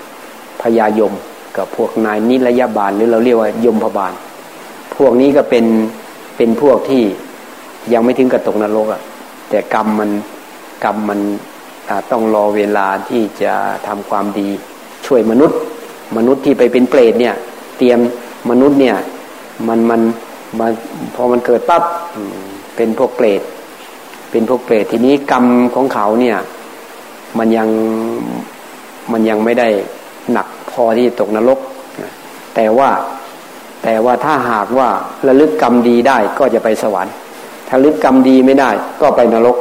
พญายมกับพวกนายนิรยาบาลหรือเราเรียกว่ายมพบาล พวกนี้ก็เป็นเป็นพวกที่ยังไม่ถึงกระตกนรกอะ่ะแต่กรรมมันกรรมมันต้องรอเวลาที่จะทำความดีช่วยมนุษย์ มนุษย์ที่ไปเป็นเปรตเนี่ย เตรียมมนุษย์เนี่ย มันมันมันพอมันเกิดปั๊บเป็นพวกเปรตเป็นพวกเปรตทีนี้กรรมของเขาเนี่ย มันยังมันยังไม่ได้หนักพอที่จะตกนรก แต่ว่าแต่ว่าถ้าหากว่าระลึกกรรมดีได้ก็จะไปสวรรค์ ถ้าลึกกรรมดีไม่ได้ก็ไปนรก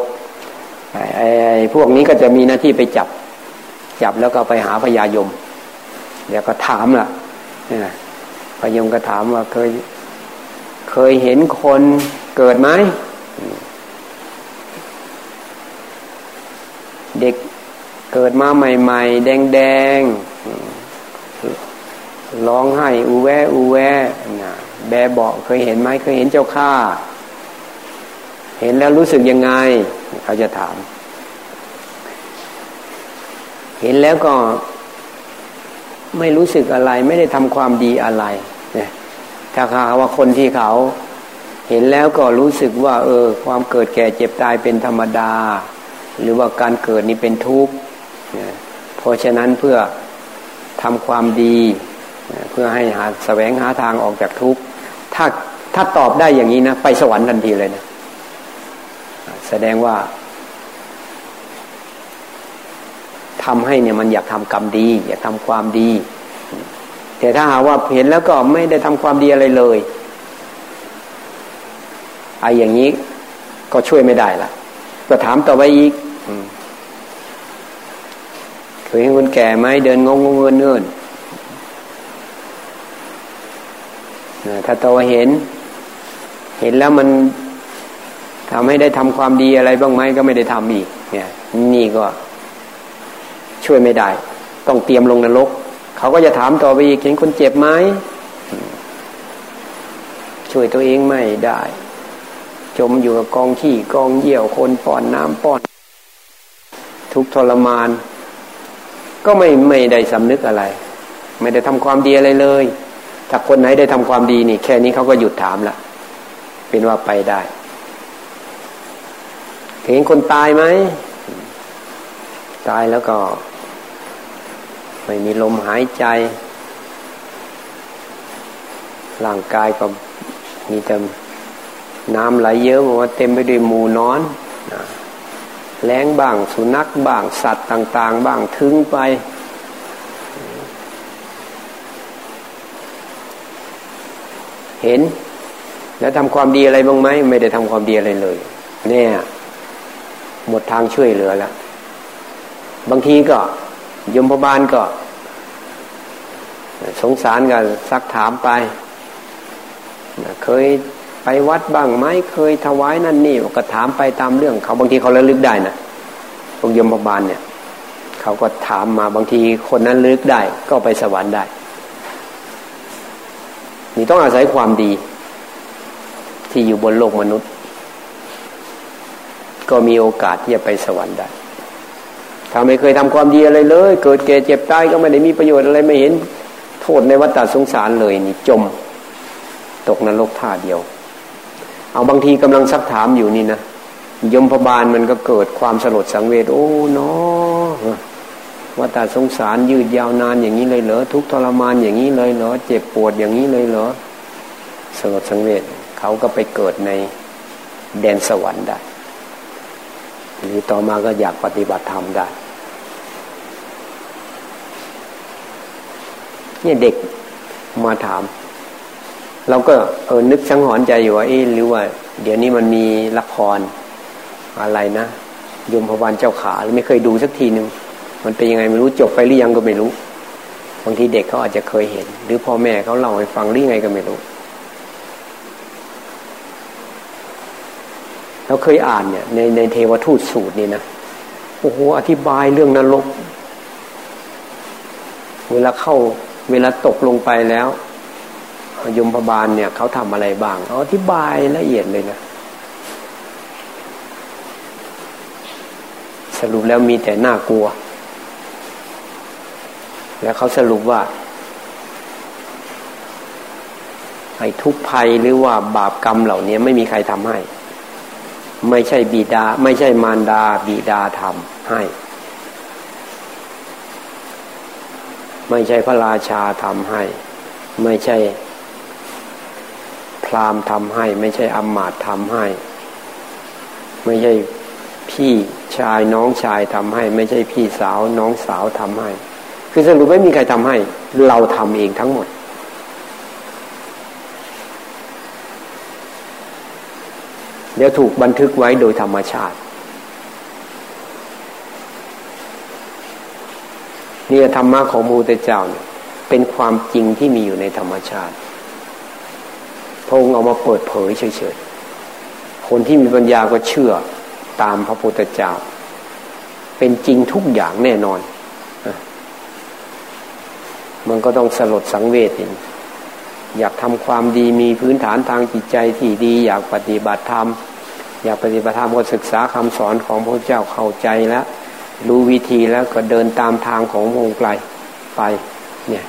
ไอ้พวกนี้ก็จะมีหน้าที่ไปจับ จับแล้วก็ไปหาพญายม เดี๋ยวก็ถามล่ะพญายมก็ถามว่าเคย เคยเห็นคนเกิดไหมเด็ก เกิดมาใหม่ๆ แดงๆร้องไห้อูแวอูแวนะแบบอกเคยเห็นไหมเคยเห็นเจ้าข้าเห็นแล้วรู้สึกยังไง เขาจะถาม เห็นแล้วก็ไม่รู้สึกอะไร ไม่ได้ทำความดีอะไรเนี่ยถ้าหาว่าคนที่เขา เห็นแล้วก็รู้สึกว่า เออ ความเกิดแก่เจ็บตายเป็นธรรมดา หรือว่าการเกิดนี้เป็นทุกข์ เพราะฉะนั้นเพื่อทำความดี เพื่อให้หาแสวงหาทางออกจากทุกข์ถ้าถ้าตอบได้อย่างนี้นะ ไปสวรรค์ทันทีเลยนะแสดงว่าทำให้เนี่ยมันอยากทำกรรมดี อยากทำความดี แต่ถ้าหาว่าเห็นแล้วก็ไม่ได้ทำความดีอะไรเลยไอ้อย่างนี้ก็ช่วยไม่ได้ละก็ถามต่อไปอีก เคยเห็นคนแก่ไหมเดินงงงเงินเงินถ้าตัวเห็น เห็นแล้วมันทำให้ได้ทำความดีอะไรบ้างไหมก็ไม่ได้ทำอีก เนี่ย นี่ก็ ช่วยไม่ได้ ต้องเตรียมลงนรกเขาก็จะถามต่อไปอีกเห็นคนเจ็บไหมช่วยตัวเองไม่ได้ จมอยู่กับกองขี้กองเยี่ยวคนป้อนน้ำป้อน ทุกทรมาน ก็ไม่ไม่ได้สำนึกอะไร ไม่ได้ทำความดีอะไรเลย ถ้าคนไหนได้ทำความดีนี่ แค่นี้เขาก็หยุดถามละเป็นว่าไปได้เห็นคนตายไหมตายแล้วก็ ไม่มีลมหายใจ ร่างกายก็มีแต่น้ำไหลเยอะบอกว่าเต็มไปด้วยหมูนอน แรงบ้างสุนัขบ้างสัตว์ต่าง ๆ บ้างทึงไป เห็น แล้วทำความดีอะไรบ้างไหมไม่ได้ทำความดีอะไรเลย เนี่ย หมดทางช่วยเหลือแล้ว บางทีก็ยมพบาลก็ สงสารกันซักถามไป เคย ไปวัดบ้างไหมเคยถวายนั่นนี่ก็ถามไปตามเรื่อง เขาบางทีเขาระลึกได้นะพวกยมบาลเนี่ย เขาก็ถามมาบางทีคนนั้นลึกได้ ก็ไปสวรรค์ได้ นี่ต้องอาศัยความดี ที่อยู่บนโลกมนุษย์ ก็มีโอกาสที่จะไปสวรรค์ได้ถ้าไม่เคยทำความดีอะไรเลย เกิดเกเจ็บตายก็ไม่ได้มีประโยชน์อะไรไม่เห็นโทษในวัฏฏสงสารเลยนี่จม ตกนรกท่าเดียว เอาบางทีกำลังซักถามอยู่นี่นะยมพบาลมันก็เกิดความสลดสังเวชโอ้เนาะว่าแต่สงสารยืดยาวนานอย่างนี้เลยเหรอทุกทรมานอย่างนี้เลยเหรอเจ็บปวดอย่างนี้เลยเหรอสลดสังเวชเขาก็ไปเกิดในแดนสวรรค์ได้หรือต่อมาก็อยากปฏิบัติธรรมได้เนี่ยเด็กมาถาม เราก็เออนึกสังหรณ์ใจอยู่ว่าเอ๊หรือว่า เดี๋ยวนี้มันมีละครอะไรนะยมพบาลเจ้าขาไม่เคยดูสักทีหนึ่งมันเป็นยังไงไม่รู้จบไปหรือยังก็ไม่รู้บางทีเด็กเขาอาจจะเคยเห็น หรือพ่อแม่เขาเล่าให้ฟังหรือไงก็ไม่รู้เราเคยอ่านเนี่ยในในเทวทูตสูตรนี่นะโอ้โหอธิบายเรื่องนรก เวลาเข้าเวลาตกลงไปแล้ว ยมพบาลเนี่ยเขาทำอะไรบ้างเขาอธิบายละเอียดเลยนะ สรุปแล้วมีแต่น่ากลัว แล้วเขาสรุปว่าไอ้ทุกภัยหรือว่าบาปกรรมเหล่านี้ไม่มีใครทำให้ ไม่ใช่บิดา ไม่ใช่มารดาบิดาทำให้ ไม่ใช่พระราชาทำให้ ไม่ใช่ พราหมณ์ทำให้ ไม่ใช่อมมาตทำให้ ไม่ใช่พี่ชายน้องชายทำให้ ไม่ใช่พี่สาวน้องสาวทำให้ คือสรุปไม่มีใครทำให้ เราทำเองทั้งหมด เดี๋ยวถูกบันทึกไว้โดยธรรมชาตินี่ธรรมะของมูเตเจ้าเนี่ยเป็นความจริงที่มีอยู่ในธรรมชาติ พระองค์เอามาเปิดเผยเฉยๆ คนที่มีปัญญาก็เชื่อตามพระพุทธเจ้า เป็นจริงทุกอย่างแน่นอน มันก็ต้องสลดสังเวชเองอยากทำความดีมีพื้นฐานทางจิตใจที่ดี อยากปฏิบัติธรรม อยากปฏิบัติธรรมก็ศึกษาคำสอนของพระเจ้าเข้าใจแล้วรู้วิธีแล้วก็เดินตามทางของพระองค์ไกลไปเนี่ย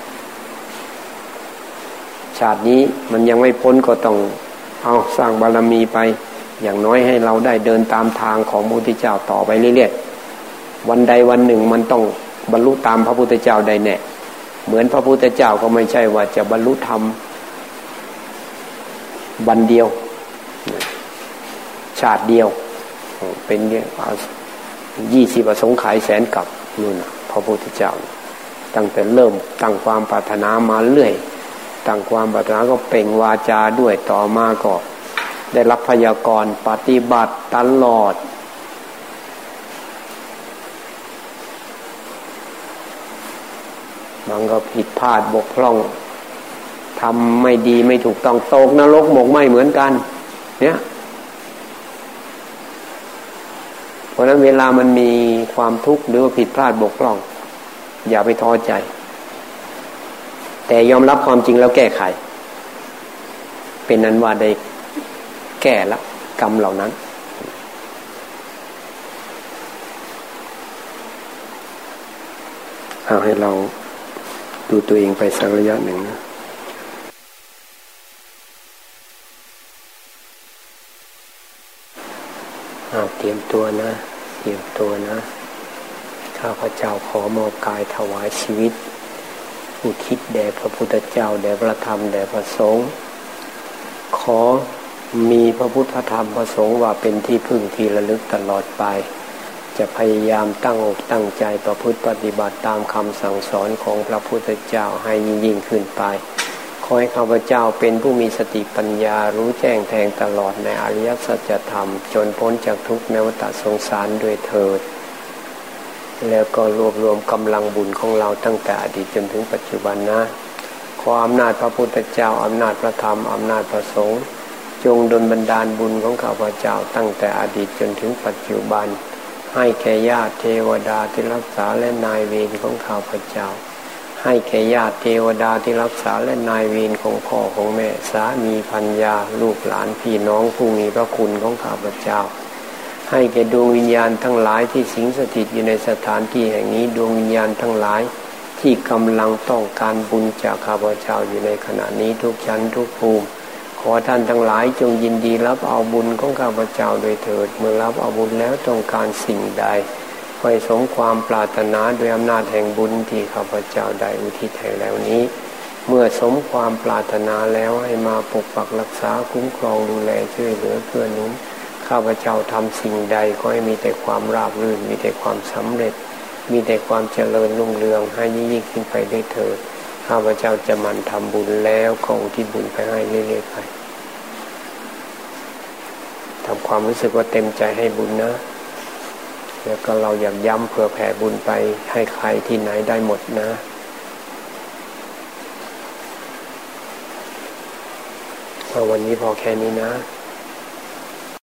ชาตินี้มันยังไม่พ้นก็ต้องเอาสร้างบารมีไป อย่างน้อยให้เราได้เดินตามทางของพระพุทธเจ้าต่อไปเรื่อยๆวันใดวันหนึ่งมันต้องบรรลุตามพระพุทธเจ้าได้แน่เหมือนพระพุทธเจ้าก็ไม่ใช่ว่าจะบรรลุธรรมวันเดียว ชาติเดียว เป็นยี่สิบอสงไขายแสนกับนู่นพระพุทธเจ้า ตั้งแต่เริ่มตั้งความปรารถนามาเรื่อย ตั้งความปรารถนาก็เป่งวาจาด้วยต่อมาก็ ได้รับพยากรณ์ปฏิบัติตลอด มันก็ผิดพลาดบกพร่องทำไม่ดีไม่ถูกต้องตกนรกหมกไหมเหมือนกัน เนี่ยเพราะนั้นเวลามันมีความทุกข์หรือว่าผิดพลาดบกพร่อง อย่าไปท้อใจ แต่ยอมรับความจริงแล้วแก้ไข เป็นนั้นว่าได้แก้ละกรรมเหล่านั้น เอาให้เราดูตัวเองไปสักระยะหนึ่งนะเอาเตรียมตัวนะ เตรียมตัวนะ ข้าพเจ้าขอมอบกายถวายชีวิต อุทิศแด่พระพุทธเจ้าแด่พระธรรมแด่พระสงฆ์ขอมีพระพุทธธรรมพระสงฆ์ว่าเป็นที่พึ่งที่ระลึกตลอดไป จะพยายามตั้งอกตั้งใจประพฤติปฏิบัติตามคำสั่งสอนของพระพุทธเจ้าให้ยิ่งยิ่งขึ้นไป ขอให้ข้าพเจ้าเป็นผู้มีสติปัญญารู้แจ้งแทงตลอดในอริยสัจธรรม จนพ้นจากทุกข์ในวัฏสงสารด้วยเถิด แล้วก็รวบรวมกำลังบุญของเราตั้งแต่อดีตจนถึงปัจจุบันนะขออำนาจพระพุทธเจ้าอำนาจพระธรรมอำนาจพระสงฆ์จงดลบันดาลบุญของข้าพเจ้าตั้งแต่อดีตจนถึงปัจจุบัน ให้แก่ญาติเทวดาที่รักษาและนายเวรของข้าพเจ้า ให้แก่ญาติเทวดาที่รักษาและนายเวรของพ่อของแม่สามีพัญญาลูกหลานพี่น้องผู้มีพระคุณของข้าพเจ้า ให้แก่ดวงวิญญาณทั้งหลายที่สิงสถิตอยู่ในสถานที่แห่งนี้ดวงวิญญาณทั้งหลายที่กำลังต้องการบุญจากข้าพเจ้าอยู่ในขณะนี้ทุกชั้นทุกภูมิ ขอท่านทั้งหลายจงยินดีรับเอาบุญของข้าพเจ้าโดยเถิด เมื่อรับเอาบุญแล้วต้องการสิ่งใดไปสมความปรารถนาโดยอำนาจแห่งบุญที่ข้าพเจ้าได้อุทิศให้แล้วนี้ เมื่อสมความปรารถนาแล้วให้มาปกปักรักษาคุ้มครองดูแลช่วยเหลือเพื่อนุน ข้าพเจ้าทำสิ่งใดก็ให้มีแต่ความราบรื่น มีแต่ความสำเร็จ มีแต่ความเจริญรุ่งเรืองให้ยิ่งขึ้นไปได้เถิดข้าพเจ้าจะมันทำบุญแล้วก็อุทิศบุญไปให้เรื่อยๆไปทำความรู้สึกว่าเต็มใจให้บุญนะแล้วก็เราอยากย้ำเผื่อแผ่บุญไปให้ใครที่ไหนได้หมดนะวันนี้พอแค่นี้นะ